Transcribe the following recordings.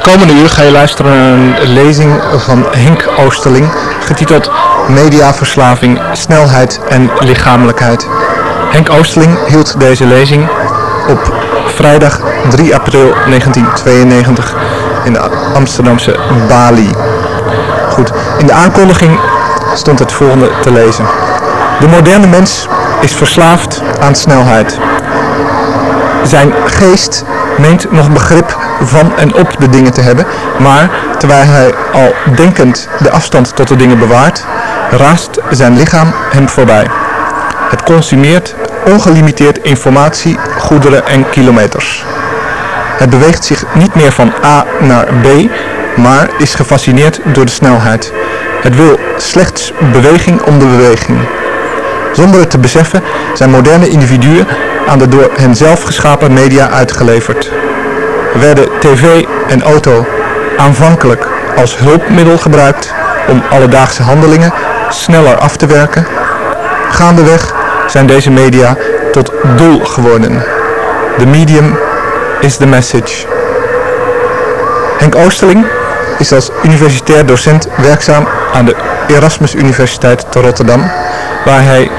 Het komende uur ga je luisteren naar een lezing van Henk Oosterling, getiteld Mediaverslaving, snelheid en lichamelijkheid. Henk Oosterling hield deze lezing op vrijdag 3 april 1992 in de Amsterdamse Bali. Goed, in de aankondiging stond het volgende te lezen. De moderne mens is verslaafd aan snelheid. Zijn geest meent nog begrip van en op de dingen te hebben, maar terwijl hij al denkend de afstand tot de dingen bewaart, raast zijn lichaam hem voorbij. Het consumeert ongelimiteerd informatie, goederen en kilometers. Het beweegt zich niet meer van A naar B, maar is gefascineerd door de snelheid. Het wil slechts beweging om de beweging. Zonder het te beseffen zijn moderne individuen aan de door hen zelf geschapen media uitgeleverd. Werden tv en auto aanvankelijk als hulpmiddel gebruikt om alledaagse handelingen sneller af te werken. Gaandeweg zijn deze media tot doel geworden. The medium is the message. Henk Oosterling is als universitair docent werkzaam aan de Erasmus Universiteit te Rotterdam, waar hij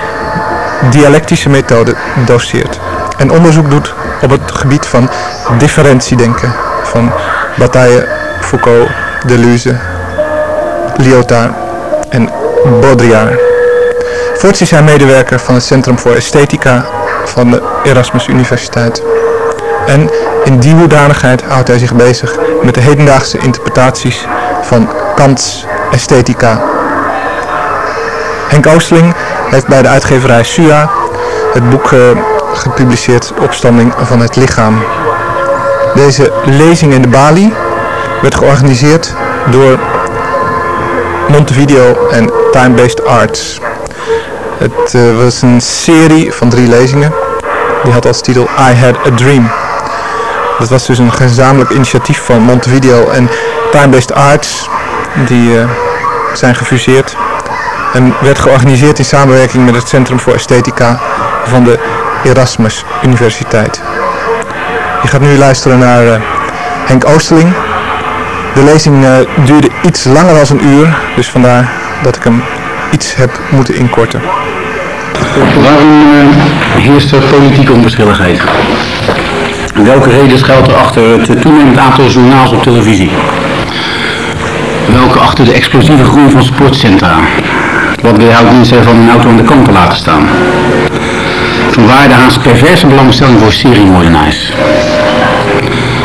dialectische methode doseert en onderzoek doet op het gebied van differentiedenken van Bataille, Foucault, Deleuze, Lyotard en Baudrillard. Voorts is hij medewerker van het Centrum voor Esthetica van de Erasmus Universiteit. En in die hoedanigheid houdt hij zich bezig met de hedendaagse interpretaties van Kants esthetica. Henk Oosteling heeft bij de uitgeverij SUA het boek uh, gepubliceerd Opstanding van het lichaam. Deze lezing in de Bali werd georganiseerd door Montevideo en Time-Based Arts. Het uh, was een serie van drie lezingen. Die had als titel I Had a Dream. Dat was dus een gezamenlijk initiatief van Montevideo en Time-Based Arts. Die uh, zijn gefuseerd. En werd georganiseerd in samenwerking met het Centrum voor Esthetica van de Erasmus Universiteit. Je gaat nu luisteren naar uh, Henk Oosterling. De lezing uh, duurde iets langer dan een uur, dus vandaar dat ik hem iets heb moeten inkorten. Waarom uh, heerst er politieke onverschilligheid? Welke reden schuilt er achter het toenemend aantal journaals op televisie? Welke achter de explosieve groei van sportcentra? Wat weerhoudt mensen ervan een auto aan de kant te laten staan? Vanwaar de Haans perverse belangstelling voor seriemoordenaars?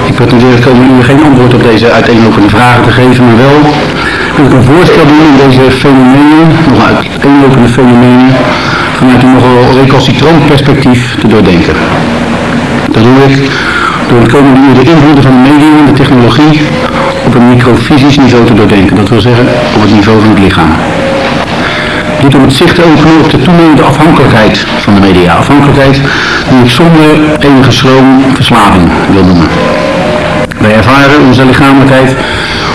Ik pretendeer het komende uur geen antwoord op deze uiteenlopende vragen te geven, maar wel wil ik een voorstel doen om deze fenomenen, nog uiteenlopende fenomenen, vanuit een nogal recalcitrant perspectief te doordenken. Dat doe ik door het komende uur de invloeden van de media en de technologie op een microfysisch niveau te doordenken. Dat wil zeggen op het niveau van het lichaam. Dit om het zicht te op de toenemende afhankelijkheid van de media. Afhankelijkheid die ik zonder enige schroom verslaving wil noemen. Wij ervaren onze lichamelijkheid,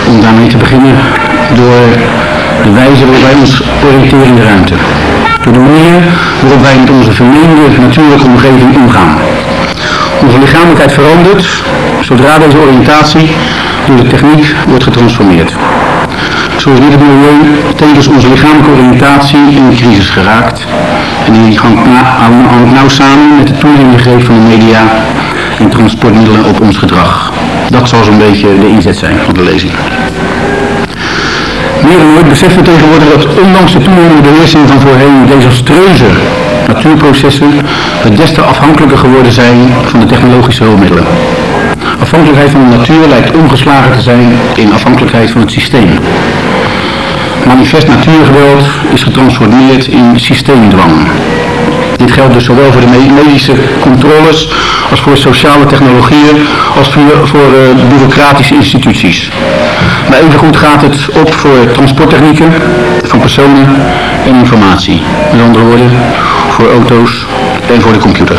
om daarmee te beginnen, door de wijze waarop wij ons oriënteren in de ruimte. Door de manier waarop wij met onze vermeende natuurlijke omgeving omgaan. Onze lichamelijkheid verandert zodra deze oriëntatie door de techniek wordt getransformeerd. Zo is dit het milieu onze lichamelijke oriëntatie in de crisis geraakt. En die hangt nauw samen met de toenemende greep van de media en transportmiddelen op ons gedrag. Dat zal zo'n beetje de inzet zijn van de lezing. Meer dan ooit beseffen we tegenwoordig dat ondanks de toenemende beheersing van voorheen desastreuze natuurprocessen we des te afhankelijker geworden zijn van de technologische hulpmiddelen. Afhankelijkheid van de natuur lijkt omgeslagen te zijn in afhankelijkheid van het systeem. Manifest natuurgeweld is getransformeerd in systeemdwang. Dit geldt dus zowel voor de medische controles als voor sociale technologieën als voor, voor uh, bureaucratische instituties. Maar evengoed gaat het op voor transporttechnieken van personen en informatie. Met andere woorden, voor auto's en voor de computer.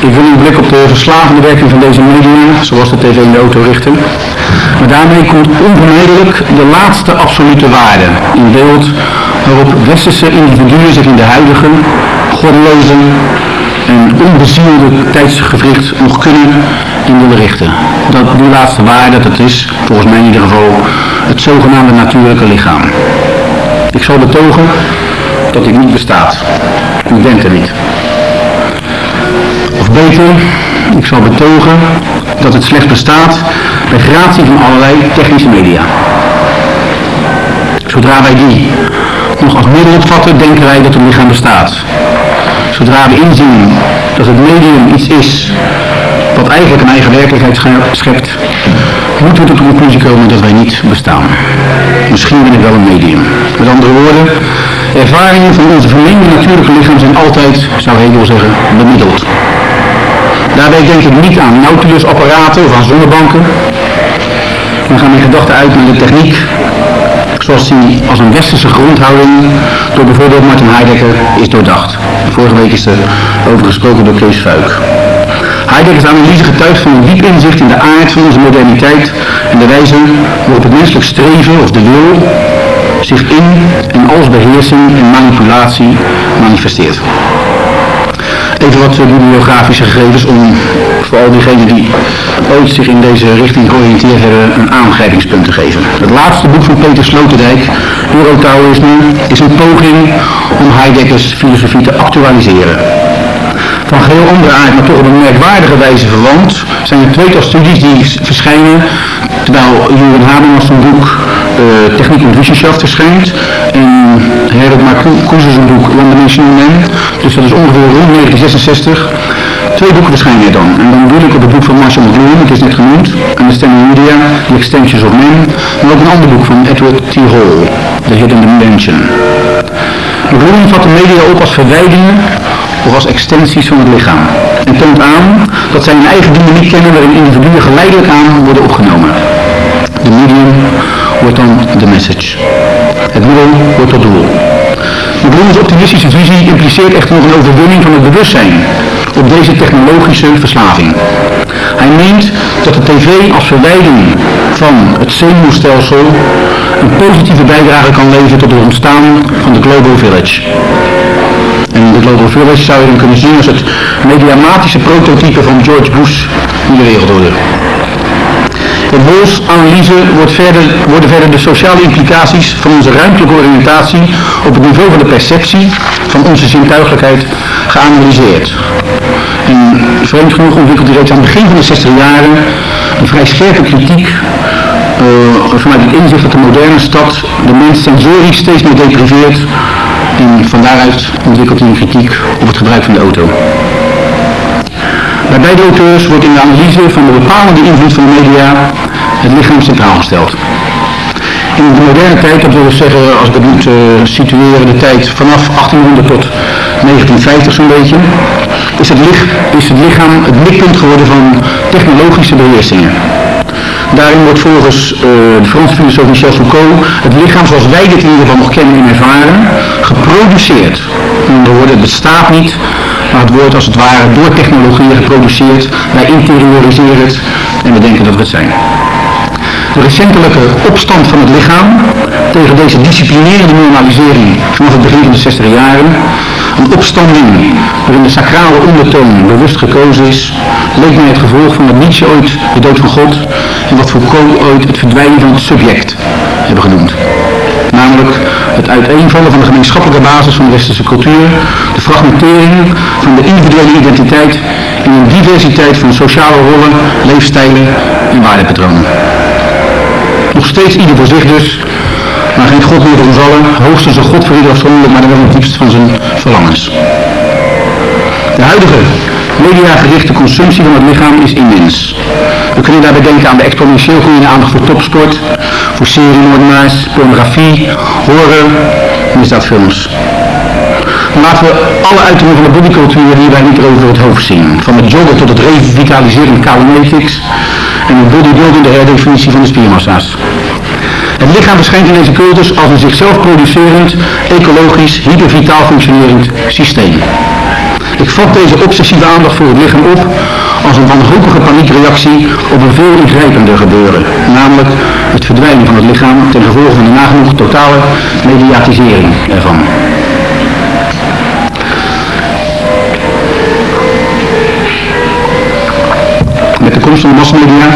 Ik wil uw blik op de verslavende werking van deze media, zoals de tv en de auto richten. Maar daarmee komt onvermijdelijk de laatste absolute waarde in beeld waarop westerse individuen zich in de huidige, goddeloze een onbezielde tijdsgevricht nog kunnen in willen richten. Dat die laatste waarde, dat is, volgens mij in ieder geval, het zogenaamde natuurlijke lichaam. Ik zal betogen dat dit niet bestaat. U bent er niet. Of beter, ik zal betogen dat het slechts bestaat bij gratie van allerlei technische media. Zodra wij die nog als middel opvatten, denken wij dat het lichaam bestaat. Zodra we inzien dat het medium iets is wat eigenlijk een eigen werkelijkheid schept, moeten we tot de conclusie komen dat wij niet bestaan. Misschien ben ik wel een medium. Met andere woorden, ervaringen van onze vermeende natuurlijke lichaam zijn altijd, zou Hegel zeggen, bemiddeld. Daarbij denk ik niet aan Nautilus-apparaten of aan zonnebanken. Dan gaan mijn gedachten uit naar de techniek, als een westerse grondhouding door bijvoorbeeld Martin Heidegger is doordacht. Vorige week is er over gesproken door Kees Fuik. Heideggers analyse getuigt van een diep inzicht in de aard van onze moderniteit en de wijze waarop het menselijk streven of de wil zich in en als beheersing en manipulatie manifesteert. Even wat bibliografische gegevens om voor al diegenen die ooit zich in deze richting georiënteerd hebben een aangrijpingspunt te geven. Het laatste boek van Peter Sloterdijk, Eurotaoïsme, is een poging om Heideggers filosofie te actualiseren. Van geheel andere aard, maar toch op een merkwaardige wijze verwant, zijn er tweetal studies die verschijnen terwijl Jeroen Habermas zijn boek uh, Techniek en Wissenschaft verschijnt en Herbert Marcuse zijn boek One Dimensional Man, dus dat is ongeveer rond 1966. Twee boeken verschijnen er dan. En dan bedoel ik op het boek van Marshall McLuhan, het is net genoemd, en de Stanley Media, The Extensions of Men, maar ook een ander boek van Edward T. Hall, The Hidden Dimension. McLuhan vat de media op als verwijdingen of als extensies van het lichaam. En toont aan dat zij een eigen dynamiek kennen waarin individuen geleidelijk aan worden opgenomen. De medium wordt dan de message. Het middel wordt het doel. McLuhan's optimistische visie impliceert echter nog een overwinning van het bewustzijn op deze technologische verslaving. Hij meent dat de tv als verwijding van het zenuwstelsel een positieve bijdrage kan leveren tot het ontstaan van de Global Village. En de Global Village zou je dan kunnen zien als het mediamatische prototype van George Bush in de wereldorde. In Bols analyse wordt verder, worden verder de sociale implicaties van onze ruimtelijke oriëntatie op het niveau van de perceptie van onze zintuigelijkheid geanalyseerd. Vreemd genoeg ontwikkelt hij reeds aan het begin van de 60 jaren een vrij scherpe kritiek uh, vanuit het inzicht dat de moderne stad de mens sensorisch steeds meer depriveert en van daaruit ontwikkelt hij een kritiek op het gebruik van de auto. Bij beide auteurs wordt in de analyse van de bepalende invloed van de media het lichaam centraal gesteld. In de moderne tijd, dat wil ik zeggen, als ik het moet uh, situeren, de tijd vanaf 1800 tot 1950 zo'n beetje, is het, licht, is het lichaam het mikpunt geworden van technologische beheersingen. Daarin wordt volgens uh, de Franse filosoof Michel Foucault het lichaam zoals wij dit in ieder geval nog kennen en ervaren, geproduceerd. In andere woorden, het bestaat niet, maar het wordt als het ware door technologie geproduceerd. Wij interioriseren het en we denken dat we het zijn. De recentelijke opstand van het lichaam tegen deze disciplinerende normalisering vanaf het begin van de 60 jaren, een opstanding waarin de sacrale ondertoon bewust gekozen is, leek mij het gevolg van wat Nietzsche ooit de dood van God en wat Foucault ooit het verdwijnen van het subject hebben genoemd. Namelijk het uiteenvallen van de gemeenschappelijke basis van de westerse cultuur, de fragmentering van de individuele identiteit in een diversiteit van sociale rollen, leefstijlen en waardepatronen. Nog steeds ieder voor zich dus, maar geen God meer voor ons allen, hoogstens een God voor ieder afzonderlijk, maar dan wel het diepst van zijn verlangens. De huidige mediagerichte consumptie van het lichaam is immens. We kunnen daarbij denken aan de exponentieel groeiende aandacht voor topsport, voor seriemoordenaars, pornografie, horror, misdaadfilms. Laten we alle uiteringen van de bodycultuur hierbij niet over het hoofd zien. Van het joggen tot het revitaliseren calometrics en het bodybuilding de herdefinitie van de spiermassa's. Het lichaam verschijnt in deze cultus als een zichzelf producerend, ecologisch, hypervitaal functionerend systeem. Ik vat deze obsessieve aandacht voor het lichaam op als een wanhopige paniekreactie op een veel ingrijpender gebeuren, namelijk het verdwijnen van het lichaam ten gevolge van de nagenoeg totale mediatisering ervan. Met de komst van de massamedia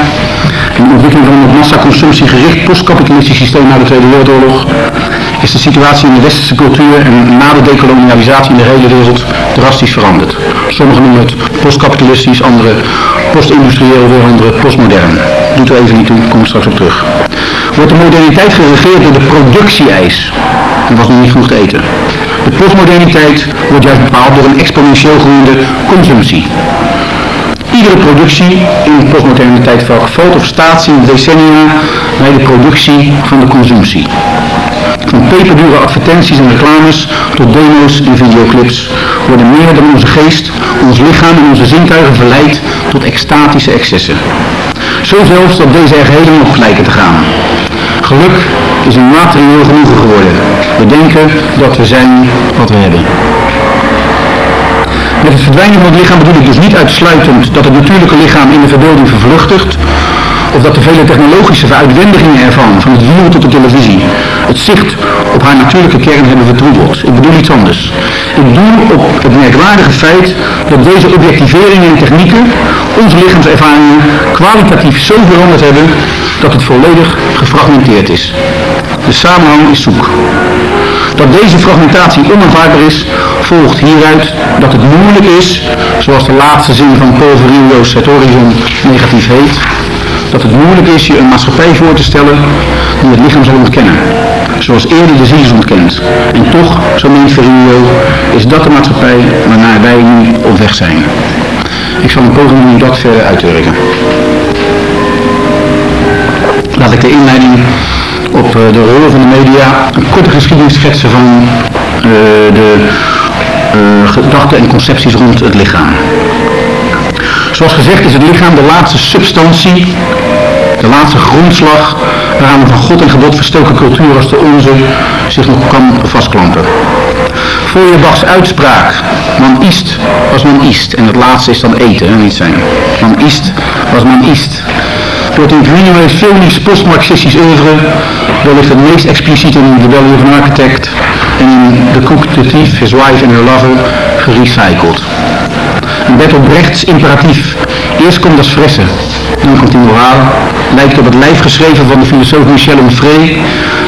en de ontwikkeling van het massaconsumptiegericht postkapitalistisch systeem na de Tweede Wereldoorlog is de situatie in de westerse cultuur en na de dekolonialisatie in de hele wereld drastisch veranderd. Sommigen noemen het postkapitalistisch, anderen postindustrieel, weer anderen postmodern. Doet er even niet toe, kom ik straks op terug. Wordt de moderniteit geregeerd door de productie-eis. Er was nog niet genoeg te eten. De postmoderniteit wordt juist bepaald door een exponentieel groeiende consumptie. Iedere productie in de postmoderne tijdvak valt of staat sinds decennia bij de productie van de consumptie. Van peperdure advertenties en reclames tot demo's en videoclips worden meer dan onze geest, ons lichaam en onze zintuigen verleid tot extatische excessen. Zo zelfs dat deze er helemaal op lijken te gaan. Geluk is een materieel genoegen geworden. We denken dat we zijn wat we hebben. Met het verdwijnen van het lichaam bedoel ik dus niet uitsluitend dat het natuurlijke lichaam in de verbeelding vervluchtigt, of dat de vele technologische veruitwendigingen ervan, van het wiel tot de televisie, het zicht op haar natuurlijke kern hebben vertroebeld. Ik bedoel iets anders. Ik doel op het merkwaardige feit dat deze objectiveringen en technieken onze lichaamservaringen kwalitatief zo veranderd hebben dat het volledig gefragmenteerd is. De samenhang is zoek. Dat deze fragmentatie onaanvaardbaar is, volgt hieruit dat het moeilijk is, zoals de laatste zin van Paul Het Horizon negatief heet, dat het moeilijk is je een maatschappij voor te stellen die het lichaam zal ontkennen, zoals eerder de ziel is. En toch, zo meent is dat de maatschappij waarnaar wij nu op weg zijn. Ik zal een poging doen dat verder uit te werken. Laat ik de inleiding op eh, de rol van de media een korte geschiedenis schetsen van uh, de uh, gedachten en concepties rond het lichaam. Zoals gezegd is het lichaam de laatste substantie, de laatste grondslag waaraan een van God en gebod verstoken cultuur als de onze zich nog kan vastklampen. Feuerbachs uitspraak, man ist was man ist, en het laatste is dan eten, en niet zijn. Man ist was man ist. Wordt in Greenway's filmisch postmarxistisch oeuvre wellicht het meest expliciet in The Valley of an Architect en in The Cook, The Thief, His Wife and Her Lover gerecycled. Een Bertolt Brechts imperatief. Eerst komt das fressen, dan komt die moraal. Lijkt op het lijf geschreven van de filosoof Michel Onfray,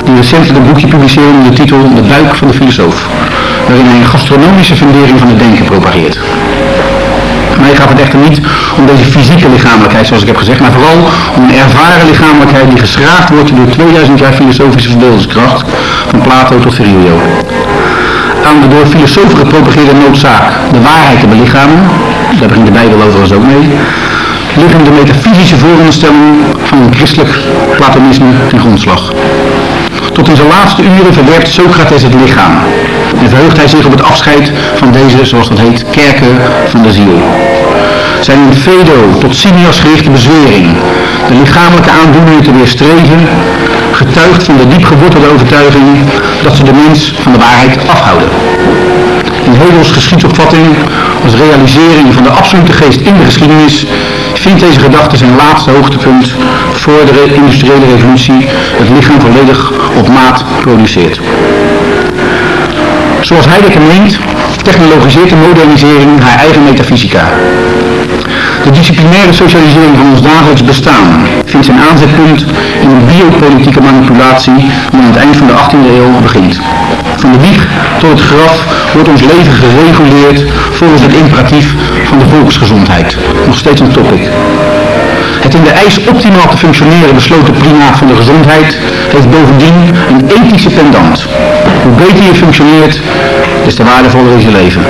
die recentelijk een boekje publiceerde onder de titel De buik van de filosoof, waarin hij een gastronomische fundering van het denken propageert. Mij gaat het echter niet om deze fysieke lichamelijkheid, zoals ik heb gezegd, maar vooral om een ervaren lichamelijkheid die geschraagd wordt door 2000 jaar filosofische verbeeldingskracht, van Plato tot Virilio. Aan de door filosofen gepropageerde noodzaak de waarheid te belichamen, daar begint de Bijbel overigens ook mee, liggen de metafysische vooronderstellingen van een christelijk platonisme ten grondslag. Tot in zijn laatste uren verwerpt Socrates het lichaam en verheugt hij zich op het afscheid van deze, zoals dat heet, kerken van de ziel. Zijn in Fedo tot Simias gerichte bezwering, de lichamelijke aandoeningen te weerstreven, getuigt van de diep gewortelde overtuiging dat ze de mens van de waarheid afhouden. In Hegels geschiedsopvatting als realisering van de absolute geest in de geschiedenis vindt deze gedachte zijn laatste hoogtepunt voor de industriële revolutie het lichaam volledig op maat produceert. Zoals Heidegger meent, technologiseert de modernisering haar eigen metafysica. De disciplinaire socialisering van ons dagelijks bestaan vindt zijn aanzetpunt in een biopolitieke manipulatie die aan het eind van de 18e eeuw begint. Van de wieg tot het graf wordt ons leven gereguleerd volgens het imperatief van de volksgezondheid. Nog steeds een topic. Het in de eis optimaal te functioneren besloten primaat van de gezondheid heeft bovendien een ethische pendant. Hoe beter je functioneert, des te waardevoller is je leven.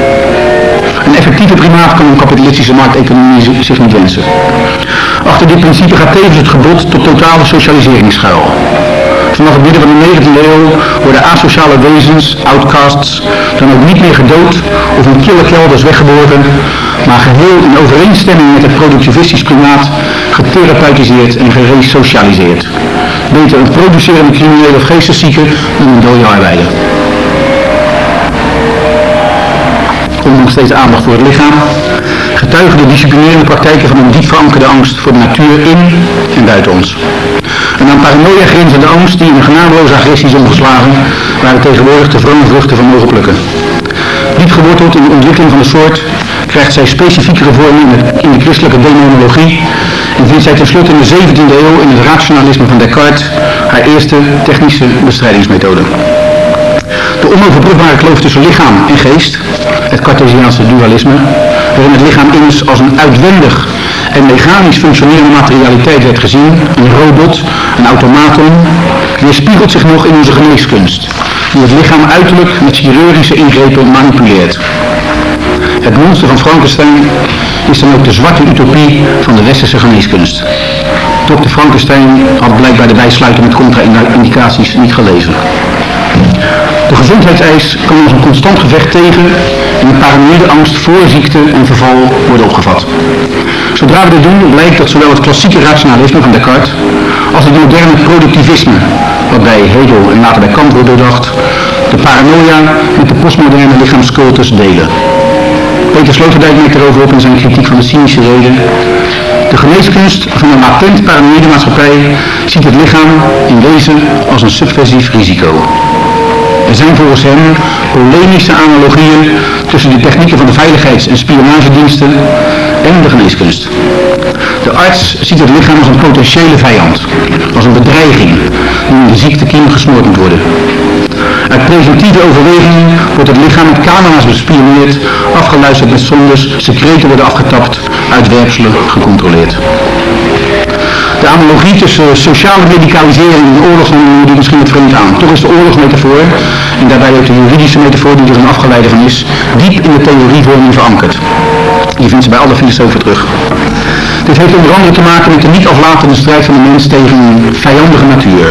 Een effectieve primaat kan een kapitalistische markteconomie zich niet wensen. Achter dit principe gaat tevens het gebod tot totale socialisering schuil. Vanaf het midden van de 19e eeuw worden asociale wezens, outcasts, dan ook niet meer gedood of in kille kelders weggeborgen, maar geheel in overeenstemming met het productivistisch klimaat getherapeutiseerd en geresocialiseerd. Een producerende crimineel of geesteszieke dan een dode arbeider. ondanks deze aandacht voor het lichaam, getuigen de disciplinerende praktijken van een diep verankerde angst voor de natuur in en buiten ons. En aan paranoia grenzende angst die in een genadeloze agressie is omgeslagen, waar we tegenwoordig de vrome vruchten van mogen plukken. Diep geworteld in de ontwikkeling van de soort krijgt zij specifiekere vormen in de christelijke demonologie en vindt zij tenslotte in de 17e eeuw in het rationalisme van Descartes haar eerste technische bestrijdingsmethode. De onoverbrugbare kloof tussen lichaam en geest, het Cartesiaanse dualisme, waarin het lichaam immers als een uitwendig en mechanisch functionerende materialiteit werd gezien, een robot, een automaton, weerspiegelt zich nog in onze geneeskunst, die het lichaam uiterlijk met chirurgische ingrepen manipuleert. Het monster van Frankenstein is dan ook de zwarte utopie van de westerse geneeskunst. Dr. Frankenstein had blijkbaar de bijsluiter met contra-indicaties niet gelezen. De gezondheidseis kan als een constant gevecht tegen en een paranoïde angst voor ziekte en verval worden opgevat. Zodra we dit doen, blijkt dat zowel het klassieke rationalisme van Descartes als het moderne productivisme, wat bij Hegel en later bij Kant wordt doordacht, de paranoia met de postmoderne lichaamscultus delen. Peter Sloterdijk merkt erover op in zijn kritiek van de cynische reden. De geneeskunst van een latent paranoïde maatschappij ziet het lichaam in wezen als een subversief risico. Er zijn volgens hem polemische analogieën tussen de technieken van de veiligheids- en spionagediensten en de geneeskunst. De arts ziet het lichaam als een potentiële vijand, als een bedreiging die in de ziektekiem gesmoord moet worden. Uit preventieve overwegingen wordt het lichaam met camera's bespioneerd, afgeluisterd met zondes, secreten worden afgetapt, uitwerpselen gecontroleerd. De analogie tussen sociale medicalisering en oorlogsmetafoor die misschien het vreemd aan. Toch is de oorlogsmetafoor, en daarbij ook de juridische metafoor die er een afgeleide van is, diep in de theorievorming verankerd. Je vindt ze bij alle filosofen terug. Dit heeft onder andere te maken met de niet aflatende strijd van de mens tegen een vijandige natuur.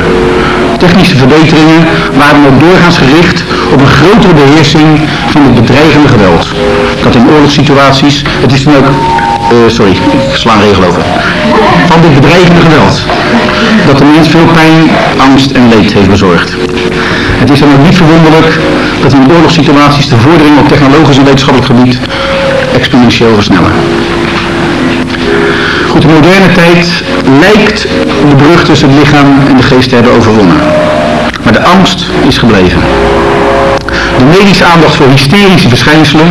Technische verbeteringen waren ook doorgaans gericht op een grotere beheersing van het bedreigende geweld. Dat in oorlogssituaties, het is dan ook uh, sorry, ik sla een regel over. Van dit bedreigende geweld. Dat de mens veel pijn, angst en leed heeft bezorgd. Het is dan ook niet verwonderlijk dat in oorlogssituaties de vorderingen op technologisch en wetenschappelijk gebied exponentieel versnellen. Goed, de moderne tijd lijkt de brug tussen het lichaam en de geest te hebben overwonnen. Maar de angst is gebleven. De medische aandacht voor hysterische verschijnselen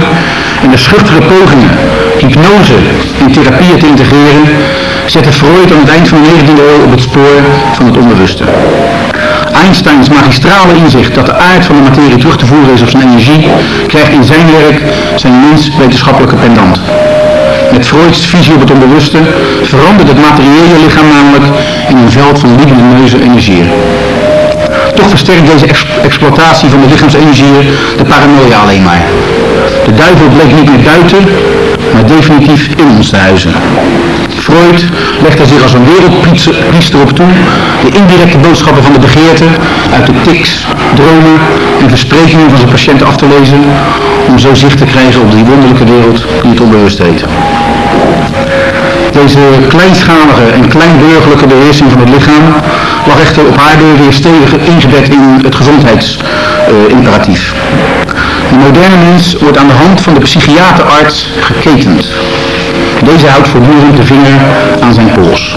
en de schuchtere pogingen hypnose en therapieën te integreren zetten Freud aan het eind van de 19e eeuw op het spoor van het onbewuste. Einsteins magistrale inzicht dat de aard van de materie terug te voeren is op zijn energie, krijgt in zijn werk zijn minst wetenschappelijke pendant. Met Freuds visie op het onbewuste verandert het materiële lichaam namelijk in een veld van lumineuze energieën. Toch versterkt deze exploitatie van de lichaamsenergieën de paranoia alleen maar. De duivel bleek niet meer buiten, maar definitief in ons te huizen. Freud legde zich als een wereldpriester op toe de indirecte boodschappen van de begeerte uit de tics, dromen en versprekingen van zijn patiënten af te lezen om zo zicht te krijgen op die wonderlijke wereld die het onbewust heet. Deze kleinschalige en kleinburgerlijke beheersing van het lichaam lag echter op haar weer stevig ingebed in het gezondheidsimperatief. de moderne mens wordt aan de hand van de psychiaterarts geketend. Deze houdt voortdurend de vinger aan zijn pols.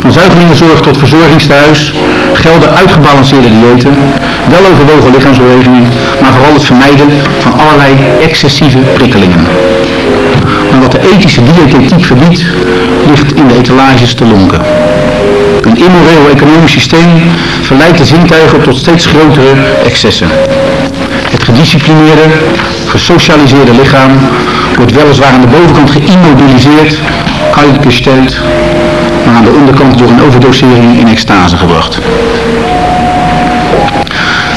Van zuigelingenzorg tot verzorgingstehuis gelden uitgebalanceerde diëten, weloverwogen lichaamsbewegingen, maar vooral het vermijden van allerlei excessieve prikkelingen. Maar wat de ethische diëtetiek verbiedt, ligt in de etalages te lonken. Een immoreel economisch systeem verleidt de zintuigen tot steeds grotere excessen. Het gedisciplineerde, gesocialiseerde lichaam wordt weliswaar aan de bovenkant geïmmobiliseerd, gesteld, maar aan de onderkant door een overdosering in extase gebracht.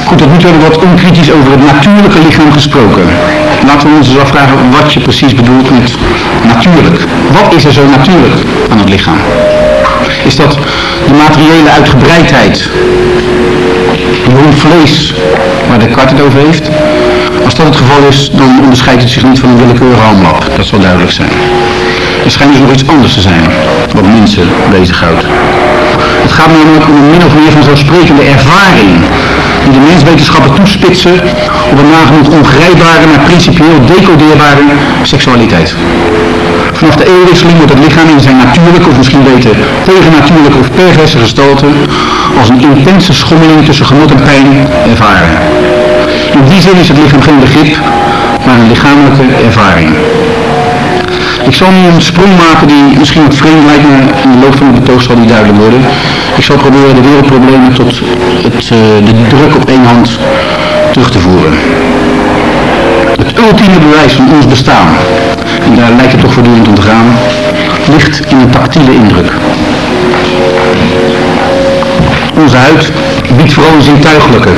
Goed, tot nu toe hebben we wat onkritisch over het natuurlijke lichaam gesproken. Laten we ons eens afvragen wat je precies bedoelt met natuurlijk. Wat is er zo natuurlijk aan het lichaam? Is dat de materiële uitgebreidheid, die vlees waar de kart het over heeft? Als dat het geval is, dan onderscheidt het zich niet van een willekeurige hamlap. Dat zal duidelijk zijn. Er schijnt dus nog iets anders te zijn, wat mensen bezighoudt. Het gaat namelijk om een min of meer vanzelfsprekende ervaring die de menswetenschappen toespitsen op een nagenoeg ongrijpbare, maar principieel decodeerbare seksualiteit. Vanaf de eeuwwisseling wordt het lichaam in zijn natuurlijke, of misschien beter tegennatuurlijke of perverse gestalte, als een intense schommeling tussen genot en pijn ervaren. In die zin is het lichaam geen begrip, maar een lichamelijke ervaring. Ik zal nu een sprong maken die misschien wat vreemd lijkt, maar in de loop van het betoog zal die duidelijk worden. Ik zal proberen de wereldproblemen tot het, uh, de druk op één hand terug te voeren. Het ultieme bewijs van ons bestaan, en daar lijkt het toch voortdurend om te gaan, ligt in een tactiele indruk. Onze huid biedt vooral een zintuigelijke,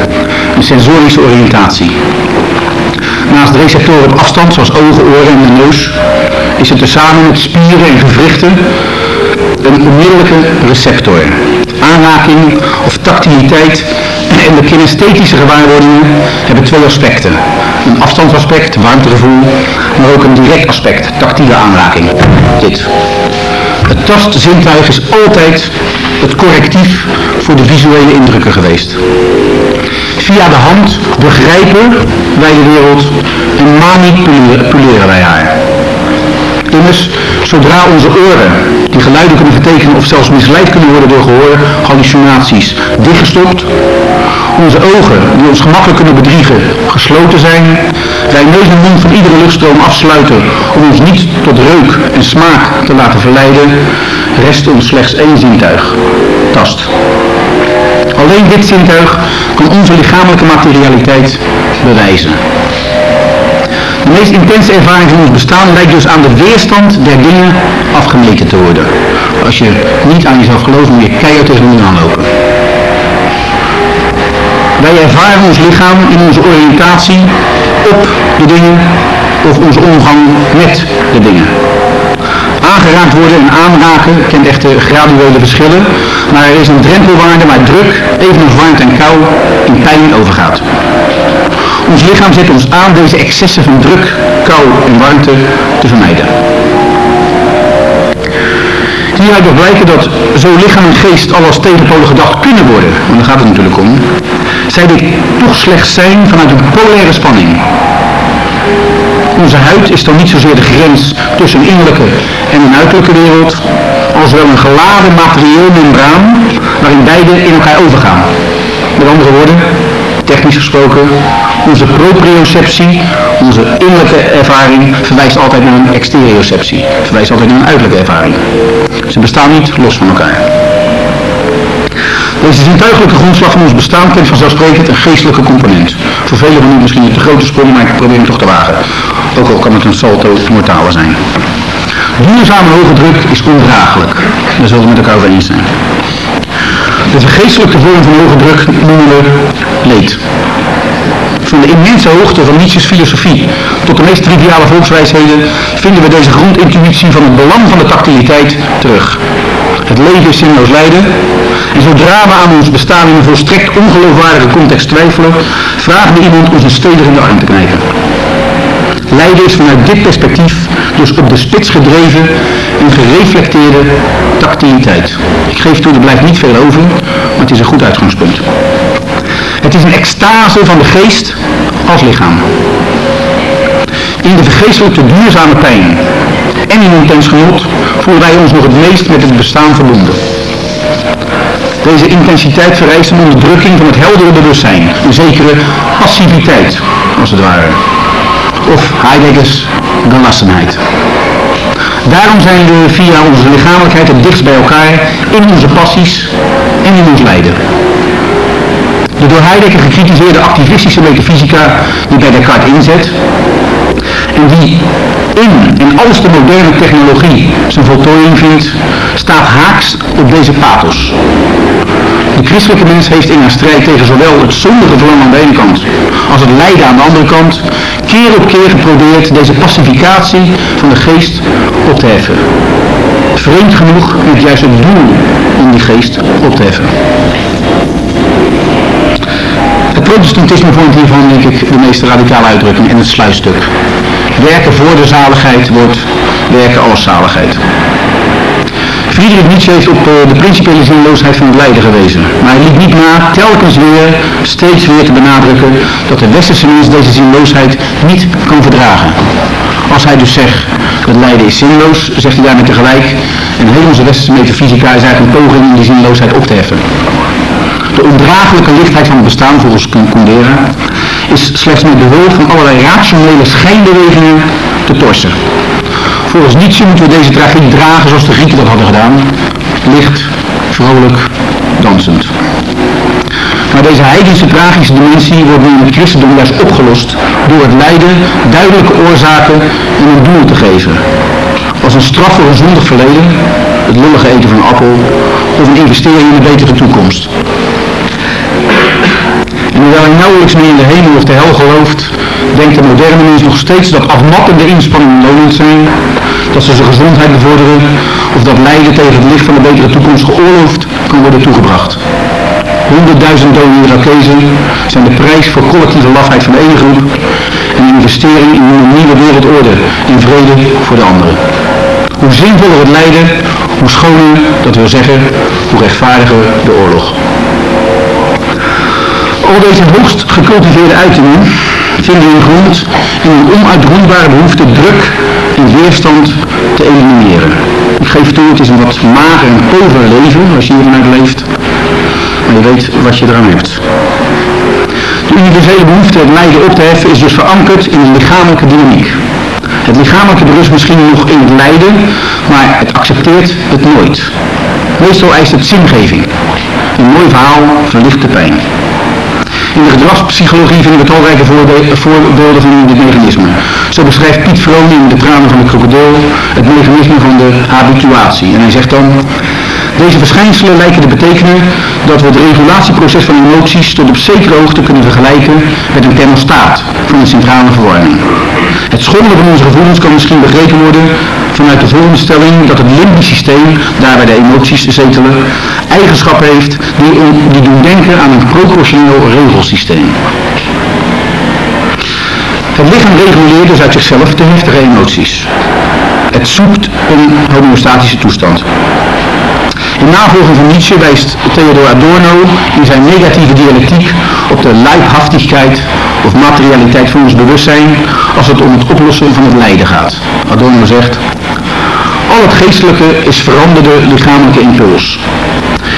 een sensorische oriëntatie. Naast receptoren op afstand, zoals ogen, oren en de neus, is het tezamen met spieren en gewrichten een onmiddellijke receptor. Aanraking of tactiliteit en de kinesthetische gewaarwordingen hebben twee aspecten. Een afstandsaspect, warmtegevoel, maar ook een direct aspect, tactiele aanraking. Dit. Het tastzintuig is altijd het correctief voor de visuele indrukken geweest. Via de hand begrijpen wij de wereld en manipuleren wij haar. Immers, zodra onze oren, die geluiden kunnen vertekenen of zelfs misleid kunnen worden door gehoor, hallucinaties, dichtgestopt, onze ogen, die ons gemakkelijk kunnen bedriegen, gesloten zijn, wij neus mond van iedere luchtstroom afsluiten om ons niet tot reuk en smaak te laten verleiden, rest ons slechts één zintuig, tast. Alleen dit zintuig kan onze lichamelijke materialiteit bewijzen. De meest intense ervaring van ons bestaan lijkt dus aan de weerstand der dingen afgemeten te worden. Als je niet aan jezelf gelooft, moet je keihard tegen aanlopen. Wij ervaren ons lichaam in onze oriëntatie op de dingen of onze omgang met de dingen. Aangeraakt worden en aanraken kent echte graduele verschillen, maar er is een drempelwaarde waar druk, evenals warmte en kou, in pijn overgaat. Ons lichaam zet ons aan deze excessen van druk, kou en warmte te vermijden. Hieruit nog blijken dat zo lichaam en geest al als tegenpolen gedacht kunnen worden, want daar gaat het natuurlijk om, zij dit toch slechts zijn vanuit een polaire spanning. Onze huid is dan niet zozeer de grens tussen een innerlijke en een uiterlijke wereld, als wel een geladen materieel membraan waarin beide in elkaar overgaan. Met andere woorden, technisch gesproken, onze proprioceptie, onze innerlijke ervaring, verwijst altijd naar een exterioceptie, verwijst altijd naar een uiterlijke ervaring. Ze bestaan niet los van elkaar. Deze zintuigelijke grondslag van ons bestaan kent vanzelfsprekend een geestelijke component. Voor velen van u misschien een te grote sprong, maar ik probeer hem toch te wagen. Ook al kan het een salto mortale zijn. Duurzame hoge druk is ondraaglijk. Daar zullen we met elkaar over eens zijn. De vergeestelijke vorm van hoge druk noemen we leed. Van de immense hoogte van Nietzsche's filosofie tot de meest triviale volkswijsheden vinden we deze grondintuïtie van het belang van de tactiliteit terug. Het leven is zinloos lijden. En zodra we aan ons bestaan in een volstrekt ongeloofwaardige context twijfelen, vragen we iemand ons een stevig in de arm te knijpen. Lijden is vanuit dit perspectief dus op de spits gedreven en gereflecteerde tactiliteit. Ik geef toe, er blijft niet veel over, maar het is een goed uitgangspunt. Het is een extase van de geest als lichaam. In de vergeestelijke duurzame pijn en in intens genot voelen wij ons nog het meest met het bestaan verbonden. Deze intensiteit vereist een onderdrukking van het heldere bewustzijn, een zekere passiviteit, als het ware. Of Heideggers gelassenheid. Daarom zijn we via onze lichamelijkheid het dichtst bij elkaar in onze passies en in ons lijden. De door Heidegger gekritiseerde activistische metafysica die bij Descartes inzet en die in en de moderne technologie zijn voltooiing vindt, staat haaks op deze pathos. De christelijke mens heeft in haar strijd tegen zowel het zondige verlangen aan de ene kant als het lijden aan de andere kant keer op keer geprobeerd deze pacificatie van de geest op te heffen. Vreemd genoeg met juist het doel om die geest op te heffen. Het protestantisme vormt hiervan denk ik de meest radicale uitdrukking en het sluitstuk. Werken voor de zaligheid wordt werken als zaligheid. Friedrich Nietzsche heeft op eh, de principiële zinloosheid van het lijden gewezen. Maar hij liet niet na telkens weer, steeds weer te benadrukken dat de westerse mens deze zinloosheid niet kan verdragen. Als hij dus zegt, het lijden is zinloos, zegt hij daarmee tegelijk, en heel onze westerse metafysica is eigenlijk een poging om die zinloosheid op te heffen. De ondraaglijke lichtheid van het bestaan, volgens Kundera, is slechts met behulp van allerlei rationele schijnbewegingen te torsen. Volgens Nietzsche moeten we deze tragedie dragen zoals de Grieken dat hadden gedaan. Licht, vrolijk, dansend. Maar deze heidense tragische dimensie wordt nu in het christendom juist opgelost door het lijden duidelijke oorzaken en een doel te geven. Als een straf voor een zondig verleden, het lullige eten van een appel, of een investering in een betere toekomst. En hoewel hij nauwelijks meer in de hemel of de hel gelooft, denkt de moderne mens nog steeds dat afmattende inspanningen lonend zijn, dat ze zijn gezondheid bevorderen, of dat lijden tegen het licht van een betere toekomst geoorloofd kan worden toegebracht. Honderdduizend dode Irakezen zijn de prijs voor collectieve lafheid van de ene groep en een investering in een nieuwe wereldorde in vrede voor de andere. Hoe zinvoller het lijden, hoe schoner, dat wil zeggen, hoe rechtvaardiger de oorlog. Al deze hoogst gecultiveerde uitingen vinden hun grond in een onuitgrondbare behoefte druk en weerstand te elimineren. Ik geef toe, het is een wat mager en pover leven als je hieruit leeft, maar je weet wat je eraan hebt. De universele behoefte het lijden op te heffen is dus verankerd in een lichamelijke dynamiek. Het lichamelijke berust misschien nog in het lijden, maar het accepteert het nooit. Meestal eist het zingeving. Een mooi verhaal verlicht de pijn. In de gedragspsychologie vinden we talrijke voorbeelden van dit mechanisme. Zo beschrijft Piet Vroon in De tranen van de krokodil het mechanisme van de habituatie. En hij zegt dan, deze verschijnselen lijken te betekenen dat we het regulatieproces van emoties tot op zekere hoogte kunnen vergelijken met een thermostaat van een centrale verwarming. Het schommelen van onze gevoelens kan misschien begrepen worden vanuit de volgende stelling dat het limbisch systeem, bij de emoties zetelen, eigenschappen heeft die, die doen denken aan een proportioneel regelsysteem. Het lichaam reguleert dus uit zichzelf de heftige emoties. Het zoekt een homeostatische toestand. In navolging van Nietzsche wijst Theodor Adorno in zijn negatieve dialectiek op de leibhaftigheid of materialiteit van ons bewustzijn als het om het oplossen van het lijden gaat. Adorno zegt, al het geestelijke is veranderde lichamelijke impuls.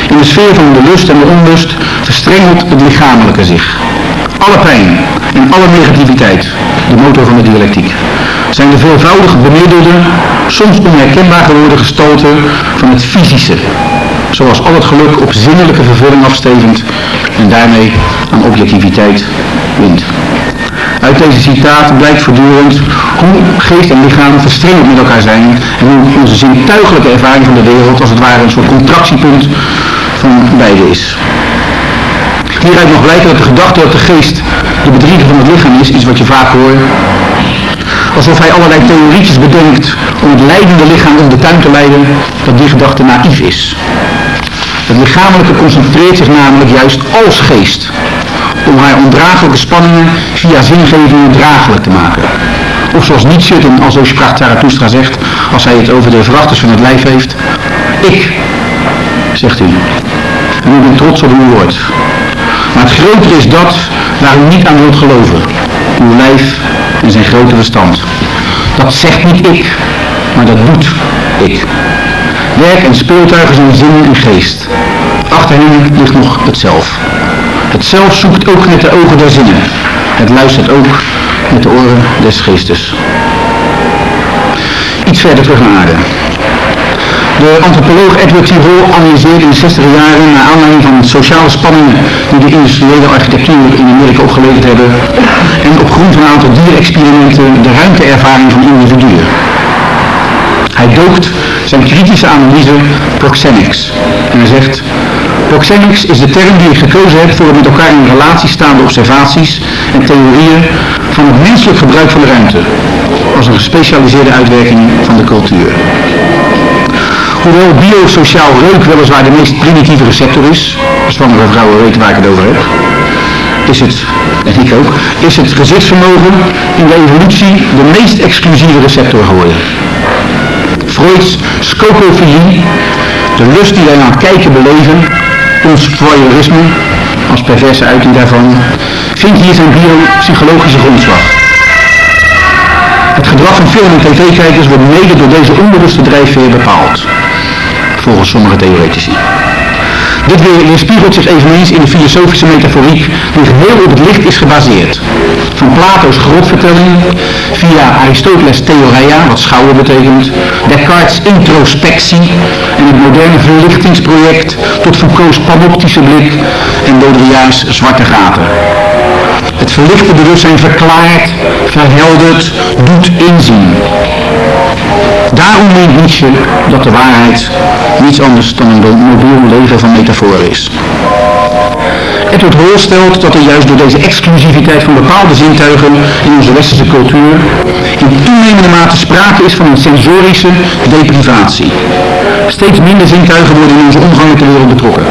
In de sfeer van de lust en de onlust verstrengelt het lichamelijke zich. Alle pijn en alle negativiteit, de motor van de dialectiek, zijn de veelvoudig bemiddelde, soms onherkenbaar geworden gestalten van het fysische, zoals al het geluk op zinnelijke vervulling afstevend en daarmee aan objectiviteit wint. Uit deze citaat blijkt voortdurend hoe geest en lichaam verstrengeld met elkaar zijn en hoe onze zintuigelijke ervaring van de wereld als het ware een soort contractiepunt van beide is. Hieruit nog blijken dat de gedachte dat de geest de bedrieger van het lichaam is, iets wat je vaak hoort, alsof hij allerlei theorietjes bedenkt om het leidende lichaam om de tuin te leiden, dat die gedachte naïef is. Het lichamelijke concentreert zich namelijk juist als geest om haar ondraaglijke spanningen via zingeving draaglijk te maken. Of zoals Nietzsche in Alzo sprak Zarathustra zegt, als hij het over de verachters van het lijf heeft. Ik, zegt u, en u bent trots op uw woord. Maar het grotere is dat waar u niet aan wilt geloven. Uw lijf en zijn grote verstand. Dat zegt niet ik, maar dat doet ik. Werk en speeltuigen zijn zin en geest. Achter hen ligt nog het zelf. Het zelf zoekt ook met de ogen der zinnen. Het luistert ook met de oren des geestes. Iets verder terug naar aarde. De antropoloog Edward T. Hall analyseerde in de 60 jaren naar aanleiding van sociale spanningen die de industriële architectuur in Amerika opgeleverd hebben en op grond van een aantal dierexperimenten de ruimteervaring van individuen. Hij doopt zijn kritische analyse proxemics en hij zegt Proxemics is de term die ik gekozen heb voor het met elkaar in relatie staande observaties en theorieën van het menselijk gebruik van de ruimte als een gespecialiseerde uitwerking van de cultuur. Hoewel biosociaal reuk weliswaar de meest primitieve receptor is, zwangere vrouwen weten waar ik het over heb, is het, en ik ook, is het gezichtsvermogen in de evolutie de meest exclusieve receptor geworden. Freud's scopofilie, de lust die wij aan het kijken beleven, ons voyeurisme, als perverse uiting daarvan, vindt hier zijn biopsychologische grondslag. Het gedrag van film- en tv-kijkers wordt mede door deze onbewuste drijfveer bepaald volgens sommige theoretici. Dit weerspiegelt zich eveneens in de filosofische metaforiek die geheel op het licht is gebaseerd. Van Plato's grotvertelling, via Aristoteles' theoria, wat schouwen betekent, Descartes' introspectie en het moderne verlichtingsproject tot Foucault's panoptische blik en Baudrillard's zwarte gaten. Het verlichte bewustzijn verklaart, verheldert, doet inzien. Daarom meent Nietzsche dat de waarheid niets anders dan een mobiel leven van metaforen is. Edward Hall stelt dat er juist door deze exclusiviteit van bepaalde zintuigen in onze westerse cultuur in toenemende mate sprake is van een sensorische deprivatie. Steeds minder zintuigen worden in onze omgang met de wereld betrokken.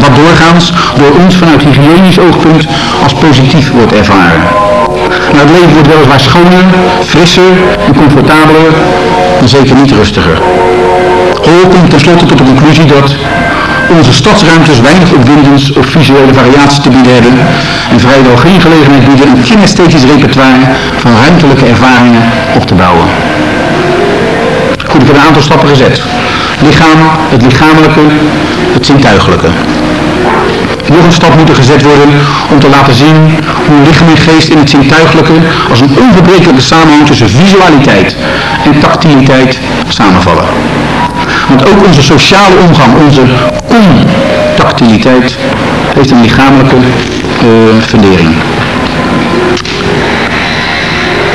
Wat doorgaans door ons vanuit hygiënisch oogpunt als positief wordt ervaren. Nou, het leven wordt weliswaar schoner, frisser en comfortabeler, maar zeker niet rustiger. Hall komt tenslotte tot de conclusie dat onze stadsruimtes weinig opwindends of visuele variaties te bieden hebben en vrijwel geen gelegenheid bieden een kinesthetisch repertoire van ruimtelijke ervaringen op te bouwen. Goed, ik heb een aantal stappen gezet. Lichaam, het lichamelijke, het zintuigelijke. Nog een stap moet er gezet worden om te laten zien hoe lichaam en geest in het zintuigelijke als een onverbrekelijke samenhang tussen visualiteit en tactiliteit samenvallen. Want ook onze sociale omgang, onze contactiliteit, heeft een lichamelijke uh, fundering.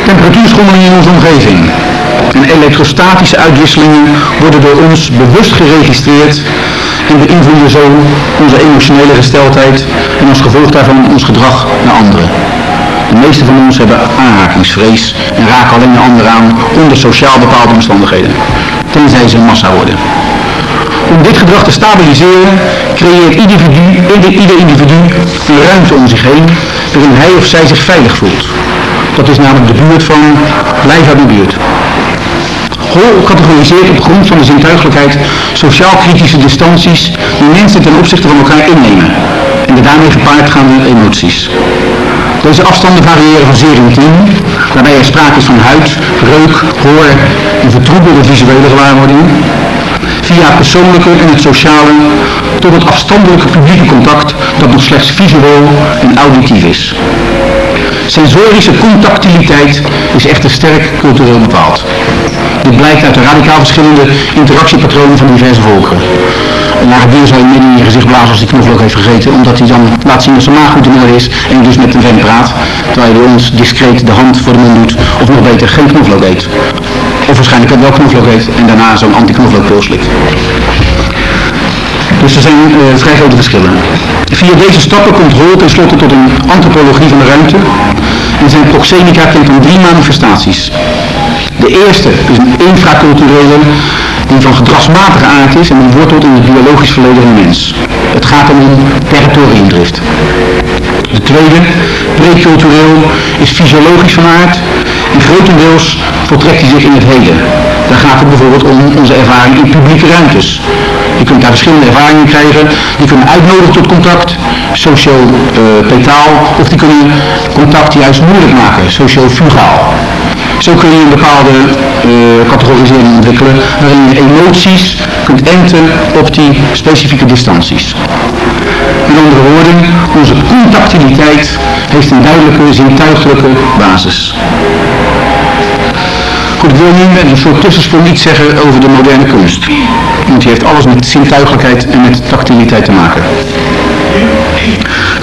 Temperatuurschommelingen in onze omgeving en elektrostatische uitwisselingen worden door ons bewust geregistreerd en beïnvloeden zo onze emotionele gesteldheid en als gevolg daarvan ons gedrag naar anderen. De meeste van ons hebben aanrakingsvrees en raken alleen de anderen aan onder sociaal bepaalde omstandigheden tenzij ze massa worden. Om dit gedrag te stabiliseren creëert individu, ieder, ieder individu een ruimte om zich heen waarin hij of zij zich veilig voelt. Dat is namelijk de buurt van blijf uit de buurt. Hol categoriseert op grond van de zintuigelijkheid sociaal-kritische distanties die mensen ten opzichte van elkaar innemen en de daarmee gepaardgaande emoties. Deze afstanden variëren van zeer intiem, waarbij er sprake is van huid, reuk, hoor en vertroebelde visuele gewaarwordingen, via het persoonlijke en het sociale, tot het afstandelijke publieke contact dat nog slechts visueel en auditief is. Sensorische contactiliteit is echter sterk cultureel bepaald. Dit blijkt uit de radicaal verschillende interactiepatronen van diverse volkeren. Een Arabier zal je midden in je gezicht blazen als hij knoflook heeft gegeten, omdat hij dan laat zien dat zijn maag goed in orde is en dus met een vent praat, terwijl hij ons discreet de hand voor de mond doet, of nog beter geen knoflook eet. Of waarschijnlijk wel knoflook eet en daarna zo'n anti-knoflookpil slikt. Dus er zijn uh, vrij grote verschillen. Via deze stappen komt Hol tenslotte tot een antropologie van de ruimte. En zijn proxemica kent dan drie manifestaties. De eerste is een infraculturele die van gedragsmatige aard is en die wortelt in het biologisch verleden van mens. Het gaat om territoriumdrift. De tweede, precultureel, is fysiologisch van aard en grotendeels voltrekt hij zich in het heden. Daar gaat het bijvoorbeeld om onze ervaring in publieke ruimtes. Je kunt daar verschillende ervaringen krijgen. Die kunnen uitnodigen tot contact, socio-petaal, uh, of die kunnen contact juist moeilijk maken, socio-fugaal. Zo kun je een bepaalde uh, categorisering ontwikkelen waarin je emoties kunt enten op die specifieke distanties. Met andere woorden, onze contactiliteit heeft een duidelijke zintuigelijke basis. Goed, ik wil nu met een soort tussensprong iets zeggen over de moderne kunst. Want die heeft alles met zintuigelijkheid en met tactiliteit te maken.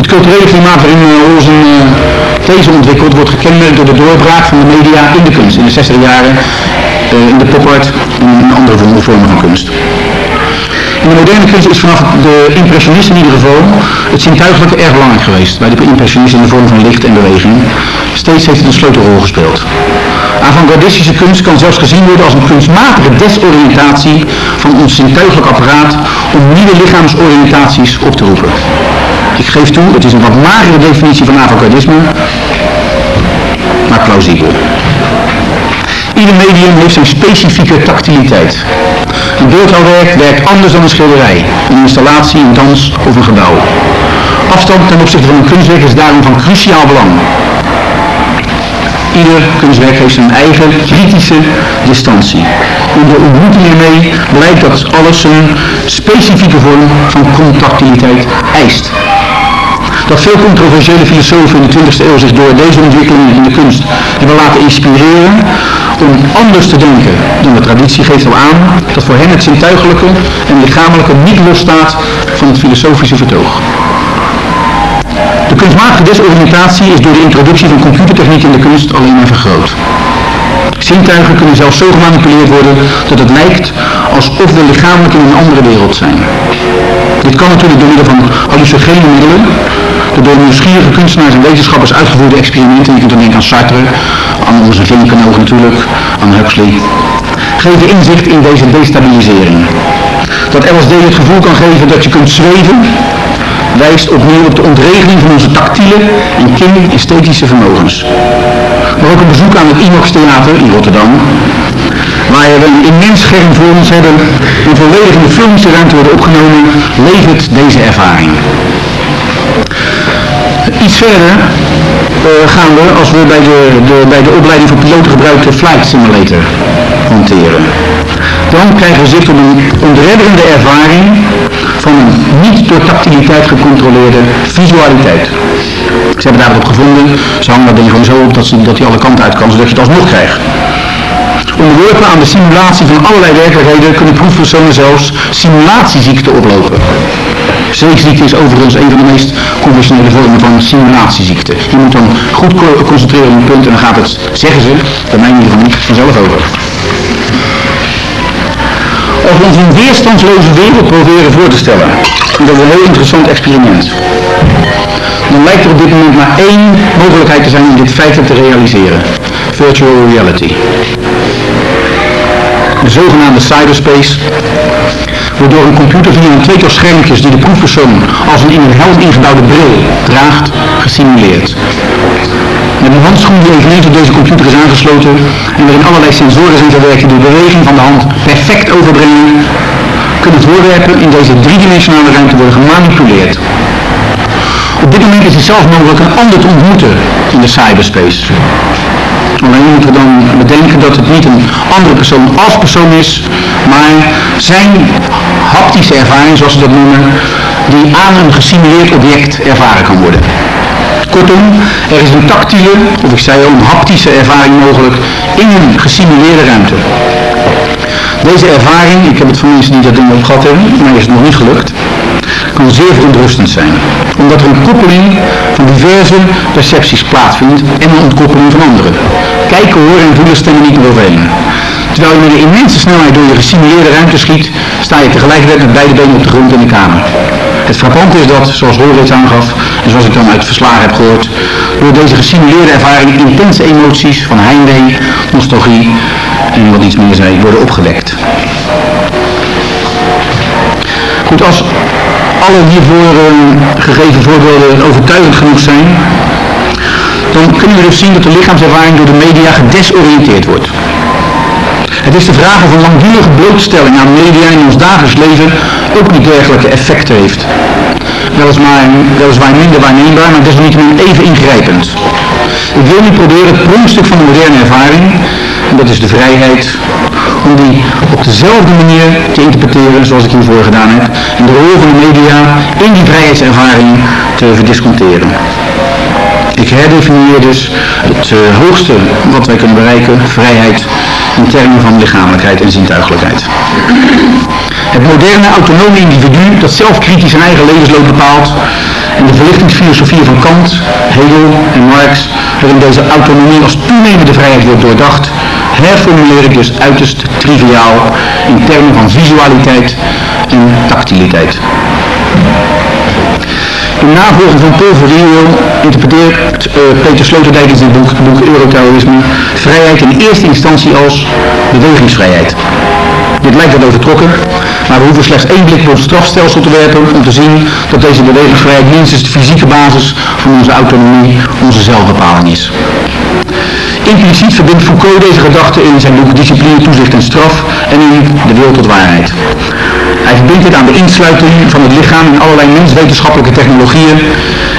Het culturele klimaat waarin uh, onze uh, these ontwikkelt wordt gekenmerkt door de doorbraak van de media in de kunst. In de 60 jaren uh, in de pop art en in andere vormen van kunst. In de moderne kunst is vanaf de impressionisten in ieder geval het zintuigelijke erg belangrijk geweest. Bij de impressionisten in de vorm van licht en beweging. Steeds heeft het een sleutelrol gespeeld. Avant-gardistische kunst kan zelfs gezien worden als een kunstmatige desoriëntatie van ons zintuigelijk apparaat om nieuwe lichaamsoriëntaties op te roepen. Ik geef toe, het is een wat magere definitie van avant-gardisme, maar plausibel. Ieder medium heeft zijn specifieke tactiliteit. Een beeldhouwwerk werkt anders dan een schilderij, een installatie, een dans of een gebouw. Afstand ten opzichte van een kunstwerk is daarom van cruciaal belang. Ieder kunstwerk heeft zijn eigen kritische distantie. In de ontmoeting ermee blijkt dat alles een specifieke vorm van contactiliteit eist. Dat veel controversiële filosofen in de 20e eeuw zich door deze ontwikkelingen in de kunst hebben laten inspireren om anders te denken dan de traditie geeft al aan dat voor hen het zintuigelijke en lichamelijke niet losstaat van het filosofische vertoog. De kunstmatige desoriëntatie is door de introductie van computertechniek in de kunst alleen maar vergroot. Zintuigen kunnen zelfs zo gemanipuleerd worden dat het lijkt alsof we lichamelijk in een andere wereld zijn. Dit kan natuurlijk door middel van hallucinogene middelen, de door nieuwsgierige kunstenaars en wetenschappers uitgevoerde experimenten, je kunt dan denken aan Sartre, aan onze vinkenoog natuurlijk, aan Huxley, geven inzicht in deze destabilisering. Dat LSD het gevoel kan geven dat je kunt zweven, wijst opnieuw op de ontregeling van onze tactiele en kinesthetische vermogens. Maar ook een bezoek aan het Inox Theater in Rotterdam, waar we een immens scherm voor ons hebben en volledig in de ruimte worden opgenomen, levert deze ervaring. Iets verder uh, gaan we als we bij de, de, bij de opleiding voor piloten gebruikte Flight Simulator hanteren. Dan krijgen we zicht een ontredderende ervaring van een niet door tactiliteit gecontroleerde visualiteit. Ze hebben daarop gevonden, ze hangen dat ding gewoon zo op dat, ze, dat hij alle kanten uit kan, zodat je het alsnog krijgt. Onderworpen aan de simulatie van allerlei werkelijkheden kunnen proefpersonen zelfs simulatieziekte oplopen. Zeekziekte is overigens een van de meest conventionele vormen van simulatieziekte. Je moet dan goed concentreren op een punt en dan gaat het, zeggen ze, bij mij in ieder geval niet, vanzelf over. We ons een weerstandsloze wereld proberen voor te stellen, en dat is een heel interessant experiment, dan lijkt er op dit moment maar één mogelijkheid te zijn om dit feitelijk te realiseren. Virtual reality. De zogenaamde cyberspace wordt door een computer via een tweetal schermpjes die de proefpersoon als een in een helm ingebouwde bril draagt, gesimuleerd. Met een handschoen die eveneens op deze computer is aangesloten en waarin allerlei sensoren zijn verwerkt die de beweging van de hand perfect overbrengen, kunnen voorwerpen in deze driedimensionale ruimte worden gemanipuleerd. Op dit moment is het zelfs mogelijk een ander te ontmoeten in de cyberspace. Alleen moeten we dan bedenken dat het niet een andere persoon als persoon is, maar zijn haptische ervaring, zoals ze dat noemen, die aan een gesimuleerd object ervaren kan worden. Kortom, er is een tactiele, of ik zei al, een haptische ervaring mogelijk in een gesimuleerde ruimte. Deze ervaring, ik heb het van mensen die dat ding op gehad hebben, maar is het nog niet gelukt, kan zeer verontrustend zijn. Omdat er een koppeling van diverse percepties plaatsvindt en een ontkoppeling van andere. Kijken, horen en voelen stemmen niet meer overeen. Terwijl je met een immense snelheid door je gesimuleerde ruimte schiet, sta je tegelijkertijd met beide benen op de grond in de kamer. Het frappante is dat, zoals Horowitz aangaf, en zoals ik dan uit verslagen heb gehoord, door deze gesimuleerde ervaring intense emoties van heimwee, nostalgie en wat iets meer zei, worden opgewekt. Goed, als alle hiervoor uh, gegeven voorbeelden overtuigend genoeg zijn, dan kunnen we dus zien dat de lichaamservaring door de media gedesoriënteerd wordt. Het is de vraag of een langdurige blootstelling aan media in ons dagelijks leven ook niet dergelijke effecten heeft. Weliswaar, weliswaar minder waarneembaar, maar desalniettemin even ingrijpend. Ik wil nu proberen het pronkstuk van de moderne ervaring, en dat is de vrijheid, om die op dezelfde manier te interpreteren zoals ik hiervoor gedaan heb, en de rol van de media in die vrijheidservaring te verdisconteren. Ik herdefinieer dus het uh, hoogste wat wij kunnen bereiken, vrijheid, in termen van lichamelijkheid en zintuigelijkheid. Het moderne autonome individu dat zelf kritisch zijn eigen levensloop bepaalt en de verlichtingsfilosofie van Kant, Hegel en Marx, waarin deze autonomie als toenemende vrijheid wordt doordacht, herformuleer ik dus uiterst triviaal in termen van visualiteit en tactiliteit. In navolging van Paul Ferriero interpreteert uh, Peter Sloterdijk in zijn boek, boek Euroterrorisme vrijheid in eerste instantie als bewegingsvrijheid. Dit lijkt wat overtrokken, maar we hoeven slechts één blik op het strafstelsel te werpen om te zien dat deze bewegingsvrijheid minstens de fysieke basis van onze autonomie, onze zelfbepaling is. Impliciet verbindt Foucault deze gedachte in zijn boek Discipline, Toezicht en Straf en in De Wil tot Waarheid. Hij verbindt dit aan de insluiting van het lichaam in allerlei menswetenschappelijke technologieën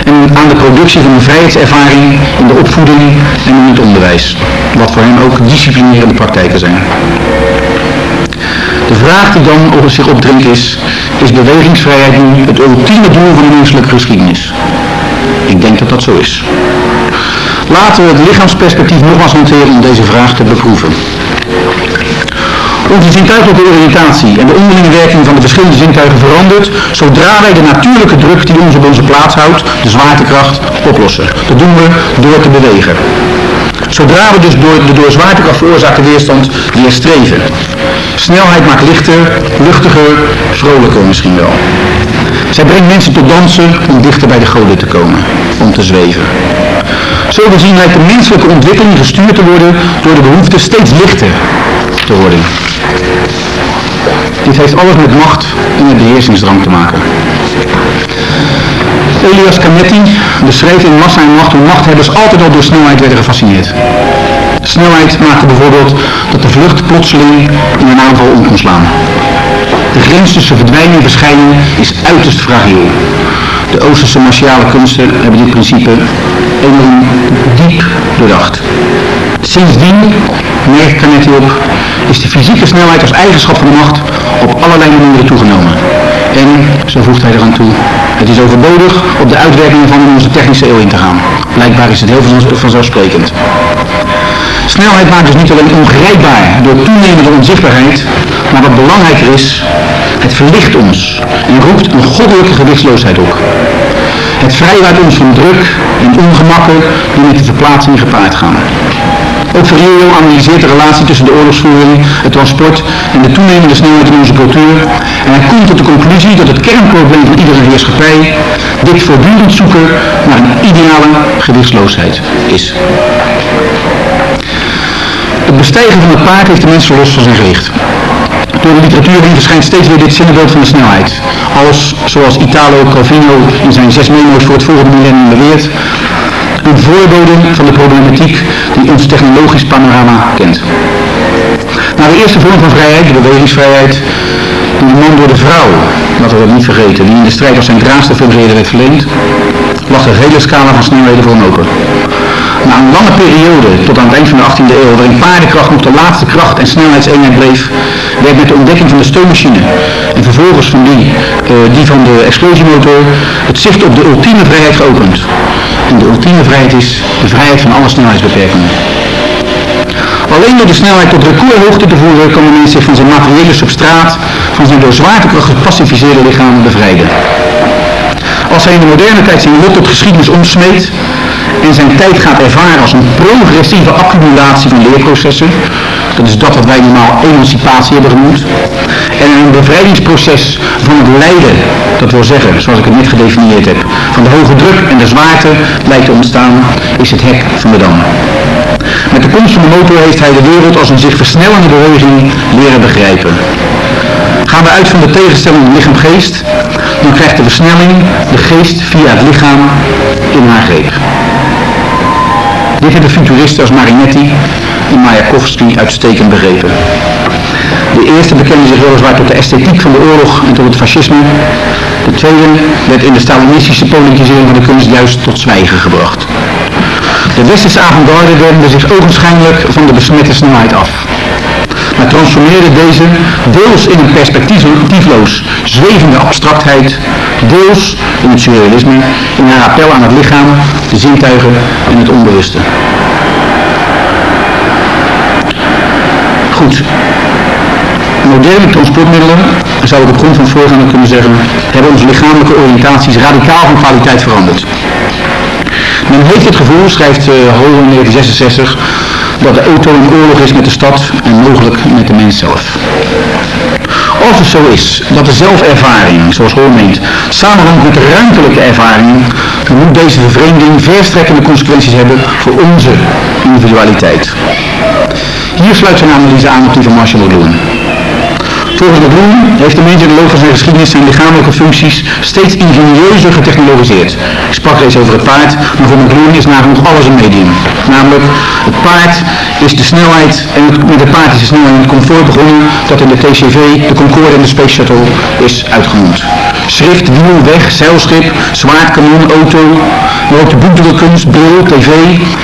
en aan de productie van een vrijheidservaring in de opvoeding en in het onderwijs, wat voor hen ook disciplinerende praktijken zijn. De vraag die dan zich opdringt is, is bewegingsvrijheid nu het ultieme doel van de menselijke geschiedenis? Ik denk dat dat zo is. Laten we het lichaamsperspectief nogmaals hanteren om deze vraag te beproeven. Onze zintuigelijke oriëntatie en de onderlinge werking van de verschillende zintuigen verandert zodra wij de natuurlijke druk die ons op onze plaats houdt, de zwaartekracht, oplossen. Dat doen we door te bewegen. Zodra we dus door de door zwaartekracht veroorzaakte weerstand weer streven. Snelheid maakt lichter, luchtiger, vrolijker misschien wel. Zij brengt mensen tot dansen om dichter bij de goden te komen, om te zweven. Zo bezien lijkt de menselijke ontwikkeling gestuurd te worden door de behoefte steeds lichter te worden. Dit heeft alles met macht en met beheersingsdrang te maken. Elias Canetti beschreef in Massa en Macht hoe machthebbers altijd al door snelheid werden gefascineerd. Snelheid maakte bijvoorbeeld dat de vlucht plotseling in een aanval om kon slaan. De grens tussen verdwijning en verschijning is uiterst fragiel. De Oosterse martiale kunsten hebben dit principe enorm diep doordacht. Sindsdien, merkt Canetti op, is de fysieke snelheid als eigenschap van de macht op allerlei manieren toegenomen. En, zo voegt hij eraan toe, het is overbodig op de uitwerkingen van onze technische eeuw in te gaan. Blijkbaar is het heel vanzelfsprekend. Snelheid maakt dus niet alleen ongrijpbaar door toenemende onzichtbaarheid, maar wat belangrijker is, het verlicht ons en roept een goddelijke gewichtsloosheid op. Het vrijwaart ons van druk en ongemakken die met de verplaatsing gepaard gaan. Ook Ferreiro analyseert de relatie tussen de oorlogsvoering, het transport en de toenemende snelheid in onze cultuur. En hij komt tot de conclusie dat het kernprobleem van iedere heerschappij dit voortdurend zoeken naar een ideale gewichtsloosheid is. Het bestijgen van het paard heeft de mensen los van zijn gewicht. Door de literatuur heen verschijnt steeds weer dit zinnebeeld van de snelheid. Als, zoals Italo Calvino in zijn zes memo's voor het volgende millennium beweert, een voorbode van de problematiek die ons technologisch panorama kent. Nou, de eerste vorm van vrijheid, de bewegingsvrijheid, die de man door de vrouw, laten we dat niet vergeten, die in de strijd als zijn draagste functioneerde werd verleend, lag de hele scala van snelheden voor open. Na een lange periode, tot aan het eind van de 18e eeuw, waarin paardenkracht nog de laatste kracht en snelheidseenheid bleef, werd met de ontdekking van de steunmachine en vervolgens van die, uh, die van de explosiemotor, het zicht op de ultieme vrijheid geopend. En de ultieme vrijheid is de vrijheid van alle snelheidsbeperkingen. Alleen door de snelheid tot recordhoogte te voeren kan de mens zich van zijn materiële substraat, van zijn door zwaartekracht gepacificeerde lichaam bevrijden. Als hij in de moderne tijd zijn lot tot geschiedenis omsmeet en zijn tijd gaat ervaren als een progressieve accumulatie van leerprocessen, dat is dat wat wij normaal emancipatie hebben genoemd, en een bevrijdingsproces van het lijden, dat wil zeggen, zoals ik het net gedefinieerd heb, van de hoge druk en de zwaarte lijkt te ontstaan, is het hek van de dam. Met de komst van de motor heeft hij de wereld als een zich versnellende beweging leren begrijpen. Gaan we uit van de tegenstelling lichaam-geest, dan krijgt de versnelling de geest via het lichaam in haar greep. Hebben futuristen als Marinetti en Mayakovsky uitstekend begrepen. De eerste bekende zich weliswaar tot de esthetiek van de oorlog en tot het fascisme. De tweede werd in de Stalinistische politisering van de kunst juist tot zwijgen gebracht. De westerse avant-garde wendde zich ogenschijnlijk van de besmette snelheid af. Maar transformeerde deze deels in een perspectiefloos zwevende abstractheid, deels in het surrealisme, in haar appel aan het lichaam, de zintuigen en het onbewuste. Goed. Moderne transportmiddelen, zou ik op grond van voorgaande kunnen zeggen, hebben onze lichamelijke oriëntaties radicaal van kwaliteit veranderd. Men heeft het gevoel, schrijft uh, in 1966, dat de auto een oorlog is met de stad en mogelijk met de mens zelf. Als het zo is dat de zelfervaring, zoals Hol meent, samenhangt met de ruimtelijke ervaring, dan moet deze vervreemding verstrekkende consequenties hebben voor onze individualiteit. Hier sluit zijn analyse aan op die van Marshall McLuhan. Volgens de Bloem heeft de mens in de loop geschiedenis zijn lichamelijke functies steeds ingenieuzer getechnologiseerd. Ik sprak reeds over het paard, maar voor McLuhan is nagenoeg alles een medium. Namelijk, het paard is de snelheid, en met het paard is de snelheid en het comfort begonnen dat in de TCV, de Concorde en de Space Shuttle is uitgenoemd. Schrift, wiel, weg, zeilschip, zwaardkanon, auto, boekdrukkunst, bril, tv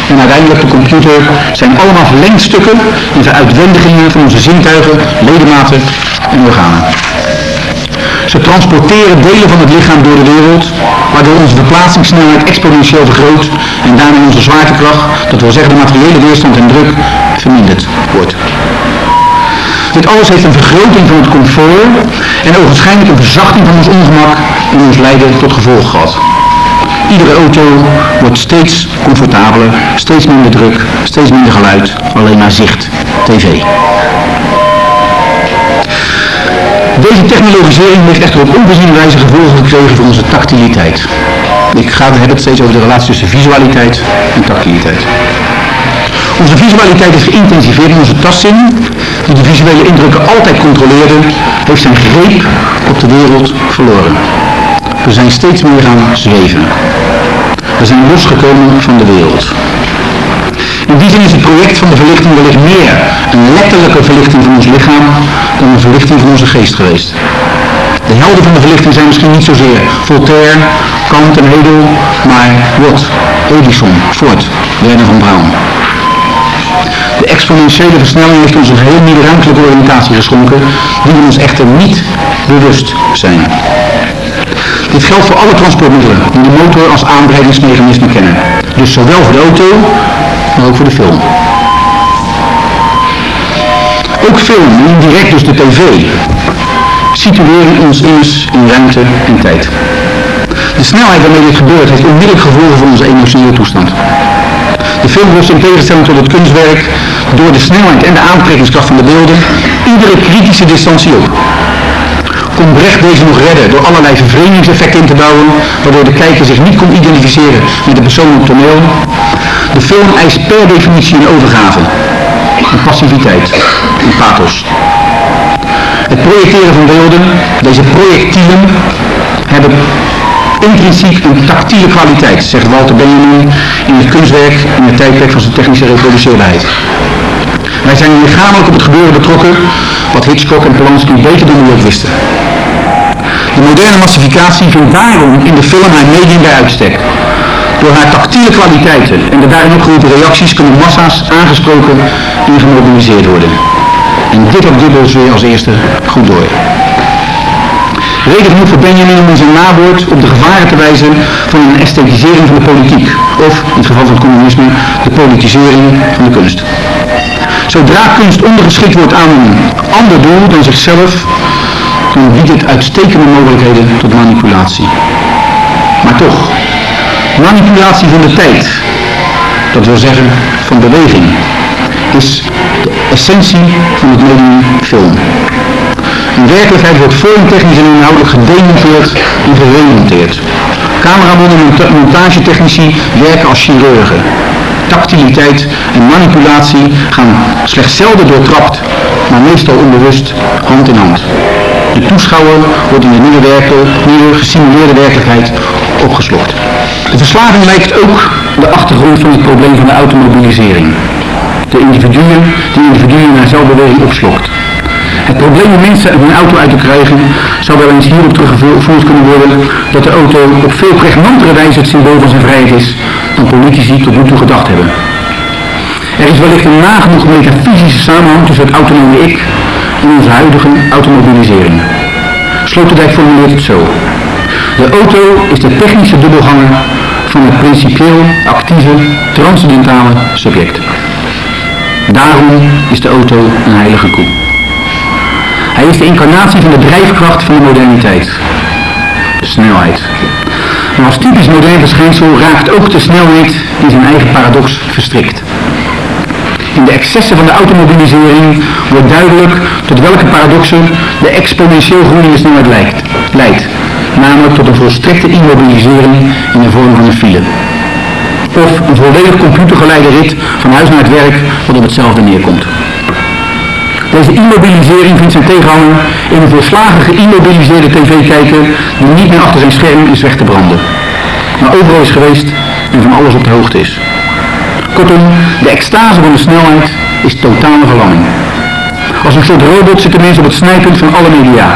en uiteindelijk de computer zijn allemaal verlengstukken en veruitwendigingen van onze zintuigen, ledematen en organen. Ze transporteren delen van het lichaam door de wereld, waardoor onze verplaatsingssnelheid exponentieel vergroot en daarmee onze zwaartekracht, dat wil zeggen de materiële weerstand en druk, verminderd wordt. Dit alles heeft een vergroting van het comfort en ogenschijnlijk een verzachting van ons ongemak en ons lijden tot gevolg gehad. Iedere auto wordt steeds comfortabeler, steeds minder druk, steeds minder geluid, alleen maar zicht, tv. Deze technologisering heeft echter op onvoorziene wijze gevolgen gekregen voor onze tactiliteit. Ik ga het hebben steeds over de relatie tussen visualiteit en tactiliteit. Onze visualiteit is geïntensiveerd in onze tastzin, die de visuele indrukken altijd controleerde, heeft zijn greep op de wereld verloren. We zijn steeds meer gaan zweven. We zijn losgekomen van de wereld. In die zin is het project van de verlichting wellicht meer een letterlijke verlichting van ons lichaam dan een verlichting van onze geest geweest. De helden van de verlichting zijn misschien niet zozeer Voltaire, Kant en Hegel, maar Watt, Edison, Ford, Werner van Braun. De exponentiële versnelling heeft ons een heel nieuwe ruimtelijke oriëntatie geschonken, die we ons echter niet bewust zijn. Dit geldt voor alle transportmiddelen die de motor als aandrijvingsmechanisme kennen. Dus zowel voor de auto, maar ook voor de film. Ook film, en indirect dus de tv, situeren ons immers in ruimte en tijd. De snelheid waarmee dit gebeurt heeft onmiddellijk gevolgen voor onze emotionele toestand. Film lost in tegenstelling tot het kunstwerk door de snelheid en de aantrekkingskracht van de beelden iedere kritische distantie op. Kon Brecht deze nog redden door allerlei vervreemdingseffecten in te bouwen, waardoor de kijker zich niet kon identificeren met de persoon op toneel? De film eist per definitie een overgave, een passiviteit, een pathos. Het projecteren van beelden, deze projectielen, hebben intrinsiek een tactiele kwaliteit, zegt Walter Benjamin in het kunstwerk in het tijdperk van zijn technische reproduceerbaarheid. Wij zijn lichamelijk op het gebeuren betrokken, wat Hitchcock en Polanski beter dan ook wisten. De moderne massificatie vindt daarom in de film haar medium bij uitstek. Door haar tactiele kwaliteiten en de daarin opgeroepen reacties kunnen massa's aangesproken en gemobiliseerd worden. En dit op Goebbels weer als eerste goed door. Reden genoeg voor Benjamin om in zijn nawoord op de gevaren te wijzen van een esthetisering van de politiek. Of, in het geval van het communisme, de politisering van de kunst. Zodra kunst ondergeschikt wordt aan een ander doel dan zichzelf, dan biedt het uitstekende mogelijkheden tot manipulatie. Maar toch, manipulatie van de tijd, dat wil zeggen van beweging, is de essentie van het medium film. In werkelijkheid wordt vormtechnisch en inhoudelijk gedemonteerd en geremonteerd. Cameramannen en montagetechnici werken als chirurgen. Tactiliteit en manipulatie gaan slechts zelden doortrapt, maar meestal onbewust hand in hand. De toeschouwer wordt in de nieuwe, nieuwe gesimuleerde werkelijkheid opgeslokt. De verslaving lijkt ook de achtergrond van het probleem van de automobilisering. De individuen, die individuen naar zelfbeweging opslokt. Het probleem om mensen een auto uit te krijgen zou wel eens hierop teruggevoerd kunnen worden dat de auto op veel pregnantere wijze het symbool van zijn vrijheid is dan politici tot nu toe gedacht hebben. Er is wellicht een nagenoeg metafysische samenhang tussen het autonome ik en onze huidige automobilisering. Sloterdijk formuleert het zo. De auto is de technische dubbelganger van het principieel actieve transcendentale subject. Daarom is de auto een heilige koe. Hij is de incarnatie van de drijfkracht van de moderniteit. De snelheid. Maar als typisch modern verschijnsel raakt ook de snelheid in zijn eigen paradox verstrikt. In de excessen van de automobilisering wordt duidelijk tot welke paradoxen de exponentieel groeiende snelheid leidt, leidt. Namelijk tot een volstrekte immobilisering in de vorm van een file. Of een volledig computergeleide rit van huis naar het werk wat op hetzelfde neerkomt. Deze immobilisering vindt zijn tegenhanger in een volslagen geïmmobiliseerde tv-kijker die niet meer achter zijn scherm is weg te branden. Maar overal is geweest en van alles op de hoogte is. Kortom, de extase van de snelheid is totale verlamming. Als een soort robot zitten mensen op het snijpunt van alle media.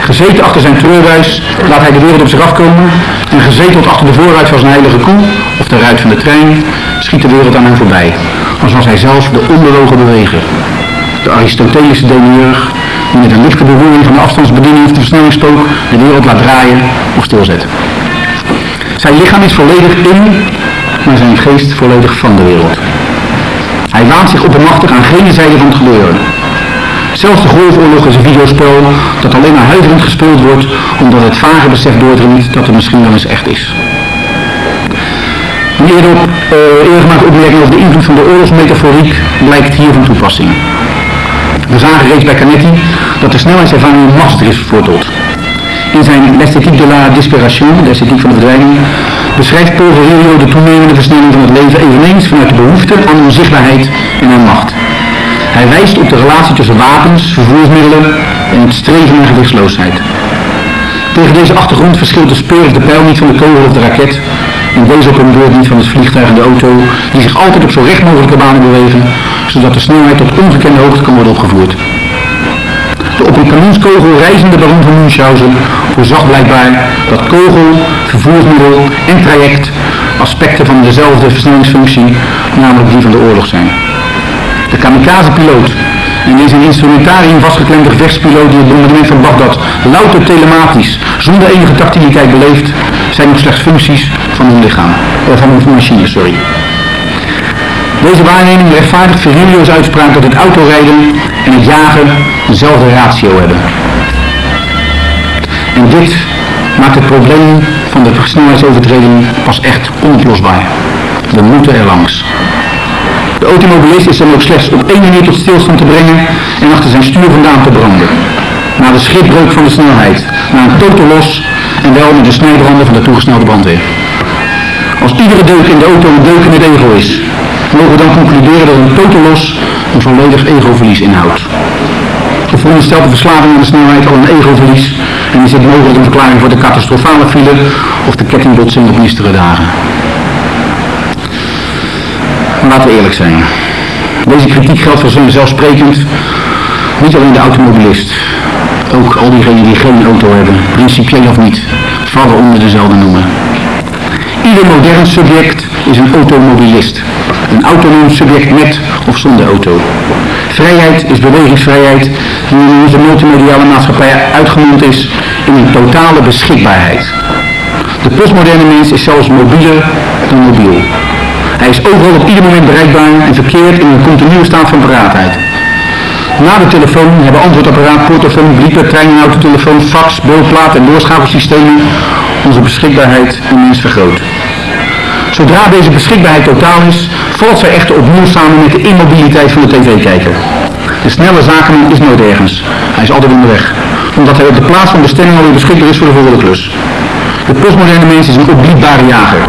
Gezeten achter zijn treurwijs laat hij de wereld op zich afkomen en gezeteld achter de voorruit van zijn heilige koe of de ruit van de trein schiet de wereld aan hem voorbij, als was hij zelf de onbewogen beweger. De Aristotelische demiurg die met een lichte beroering van de afstandsbediening of de versnellingspook de wereld laat draaien of stilzet. Zijn lichaam is volledig in, maar zijn geest volledig van de wereld. Hij waant zich oppermachtig aan geen zijde van het gebeuren. Zelfs de golfoorlog is een videospel dat alleen maar huiverend gespeeld wordt omdat het vage besef doordringt dat het misschien wel eens echt is. Een eerder, op, uh, eerder gemaakte opmerking over de invloed van de oorlogsmetaforiek blijkt hier van toepassing. We zagen reeds bij Canetti dat de snelheidservaring een master is voorteld. In zijn L'esthétique de la disparition, de esthetiek van de verdwijning, beschrijft Paul de toenemende versnelling van het leven eveneens vanuit de behoefte aan onzichtbaarheid en aan macht. Hij wijst op de relatie tussen wapens, vervoersmiddelen en het streven naar gewichtsloosheid. Tegen deze achtergrond verschilt de speur of de pijl niet van de kogel of de raket en deze op een beurt niet van het vliegtuig en de auto die zich altijd op zo recht mogelijke banen bewegen, zodat de snelheid tot ongekende hoogte kan worden opgevoerd. De op een kanonskogel reizende baron van Münchhausen voorzag blijkbaar dat kogel, vervoersmiddel en traject aspecten van dezelfde versnellingsfunctie, namelijk die van de oorlog zijn. De kamikaze-piloot en in instrumentarium vastgeklemde gevechtspiloot die het bombardement van Bagdad louter telematisch, zonder enige tactiliteit beleeft, zijn nog slechts functies van hun lichaam, eh, van hun machine, sorry. Deze waarneming rechtvaardigt Virilio's uitspraak dat het autorijden en het jagen dezelfde ratio hebben. En dit maakt het probleem van de snelheidsovertreding pas echt onoplosbaar. We moeten er langs. De automobilist is dan ook slechts op één manier tot stilstand te brengen en achter zijn stuur vandaan te branden. Na de schipbreuk van de snelheid, na een totaal los en wel met de snijbranden van de toegesnelde brandweer. Als iedere deuk in de auto een deuk in het ego is, mogen we dan concluderen dat een totaal los een volledig egoverlies inhoudt. Of veronderstelt de verslaving aan de snelheid al een egoverlies en is dit mogelijk een verklaring voor de catastrofale file of de kettingbotsing op mistere dagen. Laten we eerlijk zijn. Deze kritiek geldt voor vanzelfsprekend niet alleen de automobilist. Ook al diegenen die geen auto hebben, principieel of niet, vallen onder dezelfde noemer. Ieder modern subject is een automobilist. Een autonoom subject met of zonder auto. Vrijheid is bewegingsvrijheid die in onze multimediale maatschappij uitgemond is in een totale beschikbaarheid. De postmoderne mens is zelfs mobieler dan mobiel. Hij is overal op ieder moment bereikbaar en verkeert in een continue staat van paraatheid. Na de telefoon hebben antwoordapparaat, portofoon, blieper, trein- autotelefoon, fax, beeldplaat en doorschakelssystemen onze beschikbaarheid immens vergroot. Zodra deze beschikbaarheid totaal is, valt zij echter opnieuw samen met de immobiliteit van de tv-kijker. De snelle zakenman is nooit ergens. Hij is altijd onderweg. Omdat hij op de plaats van bestemming alweer beschikbaar is voor de volgende klus. De postmoderne mens is een obliedbare jager.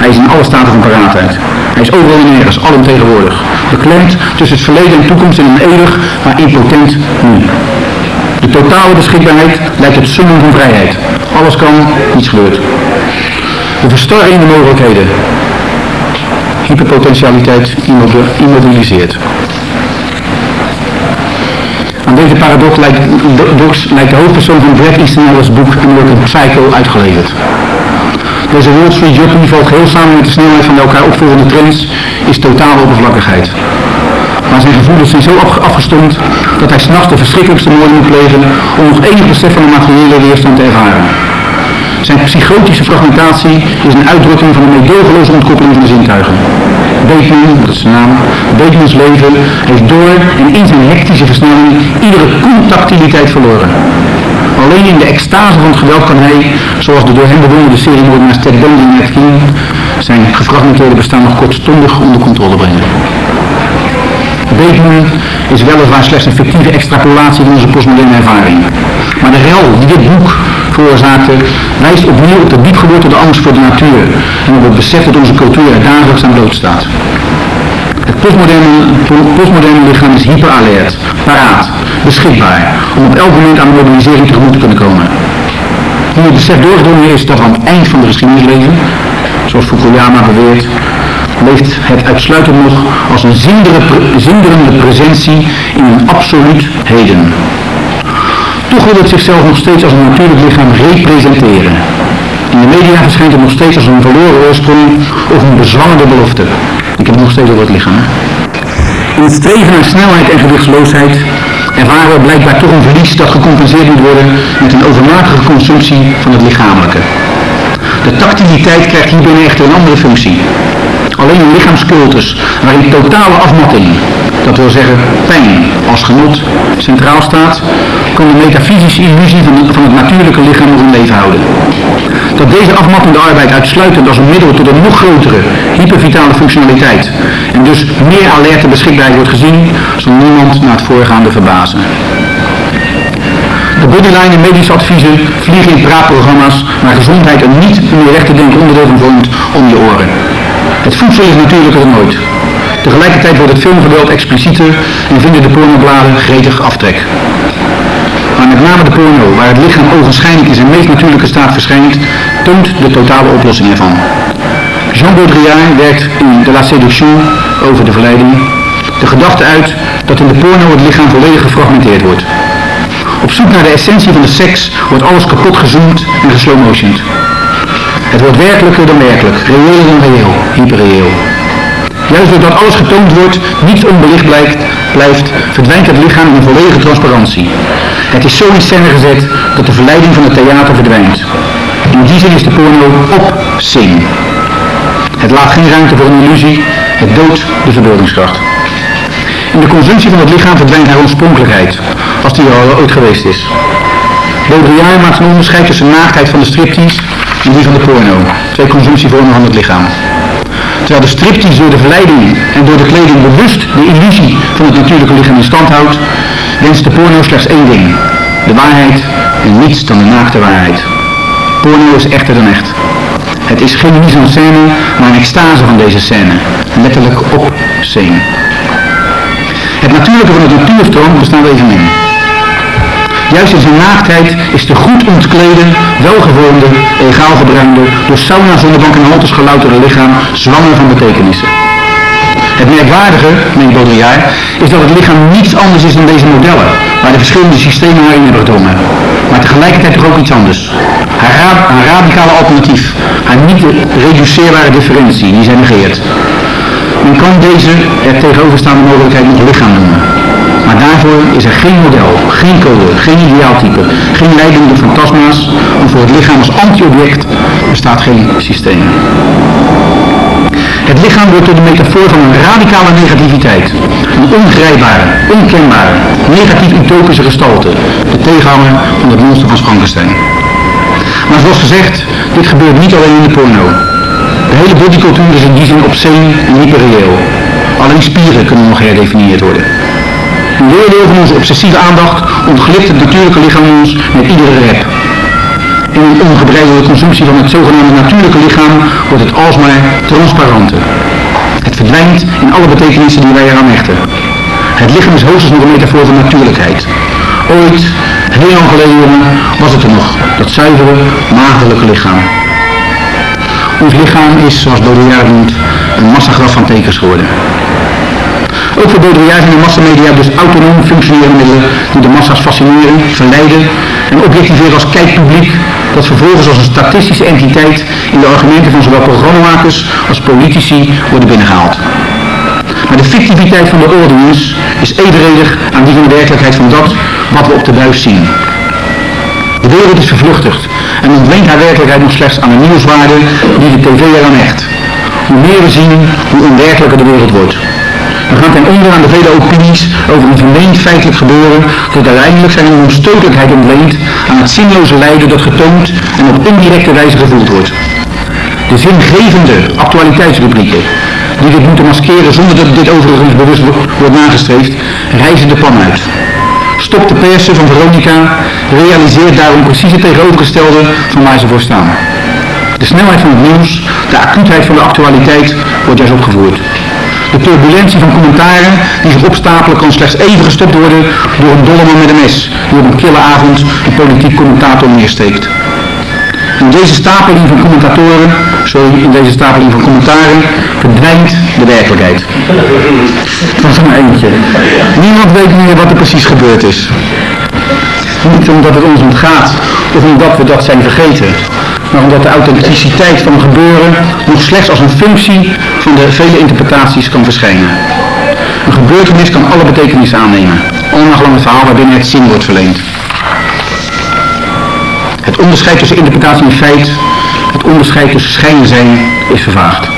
Hij is in alle staten van paraatheid. Hij is overal en nergens, alomtegenwoordig. Beklemd tussen het verleden en toekomst in een eeuwig, maar impotent nu. De totale beschikbaarheid lijkt het summum van vrijheid. Alles kan, niets gebeurt. De verstarring in de mogelijkheden. Hyperpotentialiteit immobiliseert. Aan deze paradox lijkt, lijkt de hoofdpersoon van Bret Easton Ellis boek American Psycho uitgeleverd. Deze Wall Street Jockey valt geheel samen met de snelheid van de elkaar opvolgende trends, is totale oppervlakkigheid. Maar zijn gevoelens zijn zo afgestomd dat hij s'nachts de verschrikkelijkste moorden moet plegen om nog enig besef van de materiële weerstand te ervaren. Zijn psychotische fragmentatie is een uitdrukking van de meedogenloze ontkoppeling van de zintuigen. Bateman, dat is zijn naam, Batemans leven heeft door en in zijn hectische versnelling iedere contactiliteit verloren. Alleen in de extase van het geweld kan hij, zoals de door hem bewonderde seriemoordenaars Ted Bundy en Ed Gein, zijn gefragmenteerde bestaan nog kortstondig onder controle brengen. Bateman is weliswaar slechts een fictieve extrapolatie van onze postmoderne ervaring. Maar de rel die dit boek veroorzaakte, wijst opnieuw op de diepgewortelde angst voor de natuur en op het besef dat onze cultuur er dagelijks aan blootstaat. Het postmoderne, postmoderne lichaam is hyperalert, paraat, beschikbaar, om op elk moment aan de mobilisering tegemoet te kunnen komen. Nu het besef doorgedrongen is dat aan het eind van de geschiedenis leven, zoals Fukuyama beweert, leeft het uitsluitend nog als een zinderende presentie in een absoluut heden. Toch wil het zichzelf nog steeds als een natuurlijk lichaam representeren. In de media verschijnt het nog steeds als een verloren oorsprong of een bezwangerde belofte. Ik heb nog steeds over het lichaam. In het streven naar snelheid en gewichtsloosheid ervaren we blijkbaar toch een verlies dat gecompenseerd moet worden met een overmatige consumptie van het lichamelijke. De tactiliteit krijgt hierbinnen echter een andere functie. Alleen een lichaamscultus waarin totale afmatting, dat wil zeggen pijn als genot, centraal staat, kan de metafysische illusie van, het natuurlijke lichaam nog in leven houden. Dat deze afmattende arbeid uitsluitend als een middel tot een nog grotere hypervitale functionaliteit en dus meer alerte beschikbaarheid wordt gezien, zal niemand na het voorgaande verbazen. De bodyline en medische adviezen vliegen in praatprogramma's waar gezondheid een niet meer weg te denken onderdeel van vormt om je oren. Het voedsel is natuurlijker dan nooit. Tegelijkertijd wordt het filmgeweld explicieter en vinden de pornobladen gretig aftrek. Maar met name de porno, waar het lichaam ogenschijnlijk in zijn meest natuurlijke staat verschijnt, toont de totale oplossing ervan. Jean Baudrillard werkt in De La Séduction over de verleiding de gedachte uit dat in de porno het lichaam volledig gefragmenteerd wordt. Op zoek naar de essentie van de seks wordt alles kapot gezoomd en geslowmotioned. Het wordt werkelijker dan werkelijk, reëler dan reëel, hyperreëel. Juist doordat alles getoond wordt, niets onbelicht blijkt, blijft, verdwijnt het lichaam in volledige transparantie. Het is zo in scène gezet dat de verleiding van het theater verdwijnt. In die zin is de porno op zin. Het laat geen ruimte voor een illusie, het doodt de verbeeldingskracht. In de consumptie van het lichaam verdwijnt haar oorspronkelijkheid, als die er al ooit geweest is. Baudrillard maakt een onderscheid tussen naaktheid van de striptease en die van de porno, twee consumptievormen van het lichaam. Terwijl de striptease door de verleiding en door de kleding bewust de illusie van het natuurlijke lichaam in stand houdt, wenst de porno slechts één ding, de waarheid en niets dan de naakte waarheid. Porno is echter dan echt. Het is geen mise en scène, maar een extase van deze scène, letterlijk op scène. Het natuurlijke van het natuurstroom bestaat evenmin. Juist in zijn naaktheid is de goed ontklede, welgevormde, egaal gebruinde, door sauna, zonnebank en holtes gelouterde lichaam zwanger van betekenissen. Het merkwaardige, meent Baudrillard, is dat het lichaam niets anders is dan deze modellen, waar de verschillende systemen naar in hebben gedrongen. Maar tegelijkertijd toch ook iets anders. Haar, ra haar radicale alternatief, haar niet reduceerbare differentie, die zij negeert. Men kan deze er tegenoverstaande mogelijkheid nog lichaam noemen. Maar daarvoor is er geen model, geen code, geen ideaaltype, geen leidende fantasma's, want voor het lichaam als anti-object bestaat geen systeem. Het lichaam wordt door de metafoor van een radicale negativiteit, een ongrijpbare, onkenbare, negatief utopische gestalte, de tegenhanger van het monster van Frankenstein. Maar zoals gezegd, dit gebeurt niet alleen in de porno. De hele bodycultuur is in die zin obscene en hyperreëel. Alleen spieren kunnen nog herdefinieerd worden. Een leerdeel van onze obsessieve aandacht ontglipt het natuurlijke lichaam ons met iedere rep. In een ongebreidelde consumptie van het zogenaamde natuurlijke lichaam wordt het alsmaar transparanter. Het verdwijnt in alle betekenissen die wij eraan hechten. Het lichaam is hoogstens nog een metafoor van natuurlijkheid. Ooit, heel lang geleden was het er nog, dat zuivere, maagdelijke lichaam. Ons lichaam is, zoals Baudrillard noemt, een massagraf van tekens geworden. Baudrillard zijn de massamedia dus autonoom functionerende middelen die de massa's fascineren, verleiden en objectiveren als kijkpubliek dat vervolgens als een statistische entiteit in de argumenten van zowel programmamakers als politici worden binnengehaald. Maar de fictiviteit van de audience is evenredig aan die van de werkelijkheid van dat wat we op de buis zien. De wereld is vervluchtigd en ontleent haar werkelijkheid nog slechts aan de nieuwswaarde die de tv eraan hecht. Hoe meer we zien, hoe onwerkelijker de wereld wordt. We gaan ten onder aan de vele opinies over een vermeend feitelijk gebeuren, dat uiteindelijk zijn onstotelijkheid ontleent aan het zinloze lijden dat getoond en op indirecte wijze gevoeld wordt. De zingevende actualiteitsrubrieken, die dit moeten maskeren zonder dat dit overigens bewust wordt nagestreefd, reizen de pan uit. Stop de persen van Veronica realiseert daarom precies het tegenovergestelde van waar ze voor staan. De snelheid van het nieuws, de acuutheid van de actualiteit wordt juist opgevoerd. De turbulentie van commentaren die zich opstapelen kan slechts even gestopt worden door een dolleman met een mes, die op een kille avond een politiek commentator neersteekt. In deze stapeling van commentatoren, sorry, in deze stapeling van commentaren, verdwijnt de werkelijkheid. Was er maar eentje. Niemand weet meer wat er precies gebeurd is. Niet omdat het ons ontgaat of omdat we dat zijn vergeten, maar omdat de authenticiteit van gebeuren nog slechts als een functie van de vele interpretaties kan verschijnen. Een gebeurtenis kan alle betekenis aannemen, ongelang het verhaal waarbinnen het zin wordt verleend. Het onderscheid tussen interpretatie en feit, het onderscheid tussen schijn en zijn, is vervaagd.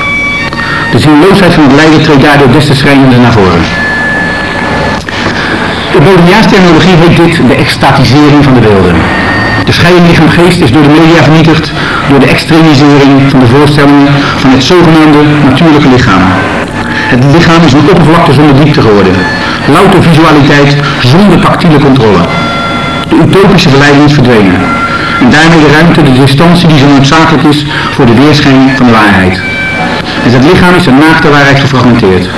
De zinloosheid van het lijden treedt daardoor des te schrijnender naar voren. De Baudrillardsterminologie heet dit de extatisering van de beelden. De scheiding lichaam-geest is door de media vernietigd door de extremisering van de voorstellingen van het zogenaamde natuurlijke lichaam. Het lichaam is een oppervlakte zonder diepte geworden. Louter visualiteit zonder tactiele controle. De utopische verleiding is verdwenen. En daarmee de ruimte, de distantie die zo noodzakelijk is voor de weerschijn van de waarheid. En het lichaam is de naakte waarheid gefragmenteerd.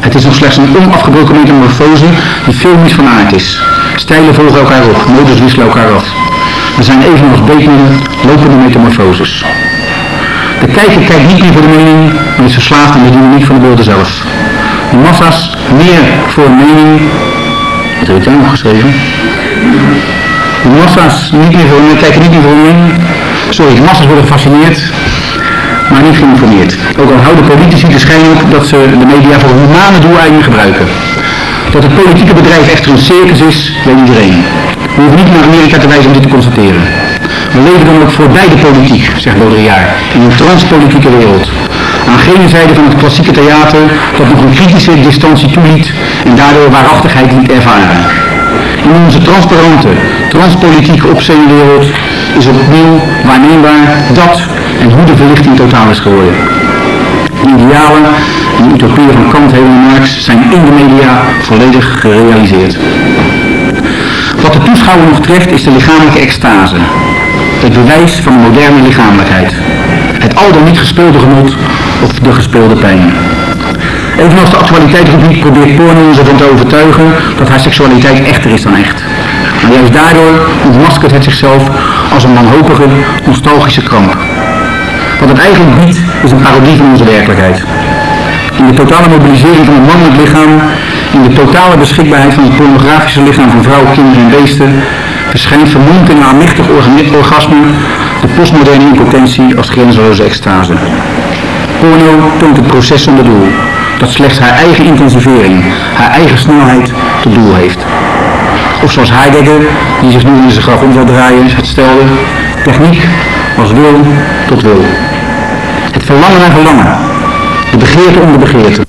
Het is nog slechts een onafgebroken metamorfose die filmisch van aard is. Stijlen volgen elkaar op, modus wisselen elkaar af. We zijn evenals beekmiddelen, lopende metamorfoses. De kijker kijkt niet meer voor de mening, maar is verslaafd aan de dynamiek van de beelden zelf. De massa's meer voor een mening... Wat heb ik daar nog geschreven? De massa's niet meer voor, kijken niet meer voor een mening. Sorry, de massa's worden gefascineerd, maar niet geïnformeerd. Ook al houden politici de schijn op dat ze de media voor humane doeleinden gebruiken. Dat het politieke bedrijf echter een circus is, weet iedereen. We hoeven niet naar Amerika te wijzen om dit te constateren. We leven dan ook voorbij de politiek, zegt Baudrillard, in een transpolitieke wereld. Aan gene zijde van het klassieke theater dat nog een kritische distantie toeliet en daardoor waarachtigheid liet ervaren. In onze transparante, transpolitieke opzeenwereld is opnieuw waarneembaar dat en hoe de verlichting totaal is geworden. De idealen en utopieën van Kant, Hegel en Marx zijn in de media volledig gerealiseerd. Wat de toeschouwer nog treft is de lichamelijke extase. Het bewijs van de moderne lichamelijkheid. Het al dan niet gespeelde genot of de gespeelde pijn. Evenals de actualiteitsrubriek probeert porno ons ervan te overtuigen dat haar seksualiteit echter is dan echt. Maar juist daardoor ontmaskert het zichzelf als een wanhopige, nostalgische kramp. Wat het eigenlijk biedt is een parodie van onze werkelijkheid. In de totale mobilisering van het mannelijk lichaam, in de totale beschikbaarheid van het pornografische lichaam van vrouwen, kinderen en beesten, verschijnt vermoeid in een aanmächtig orgasme de postmoderne impotentie als grenzeloze extase. Porno toont het proces zonder doel, dat slechts haar eigen intensivering, haar eigen snelheid tot doel heeft. Of zoals Heidegger, die zich nu in zijn graf om zal draaien, het stelde, techniek als wil tot wil. Het verlangen naar verlangen, de begeerte om de begeerte.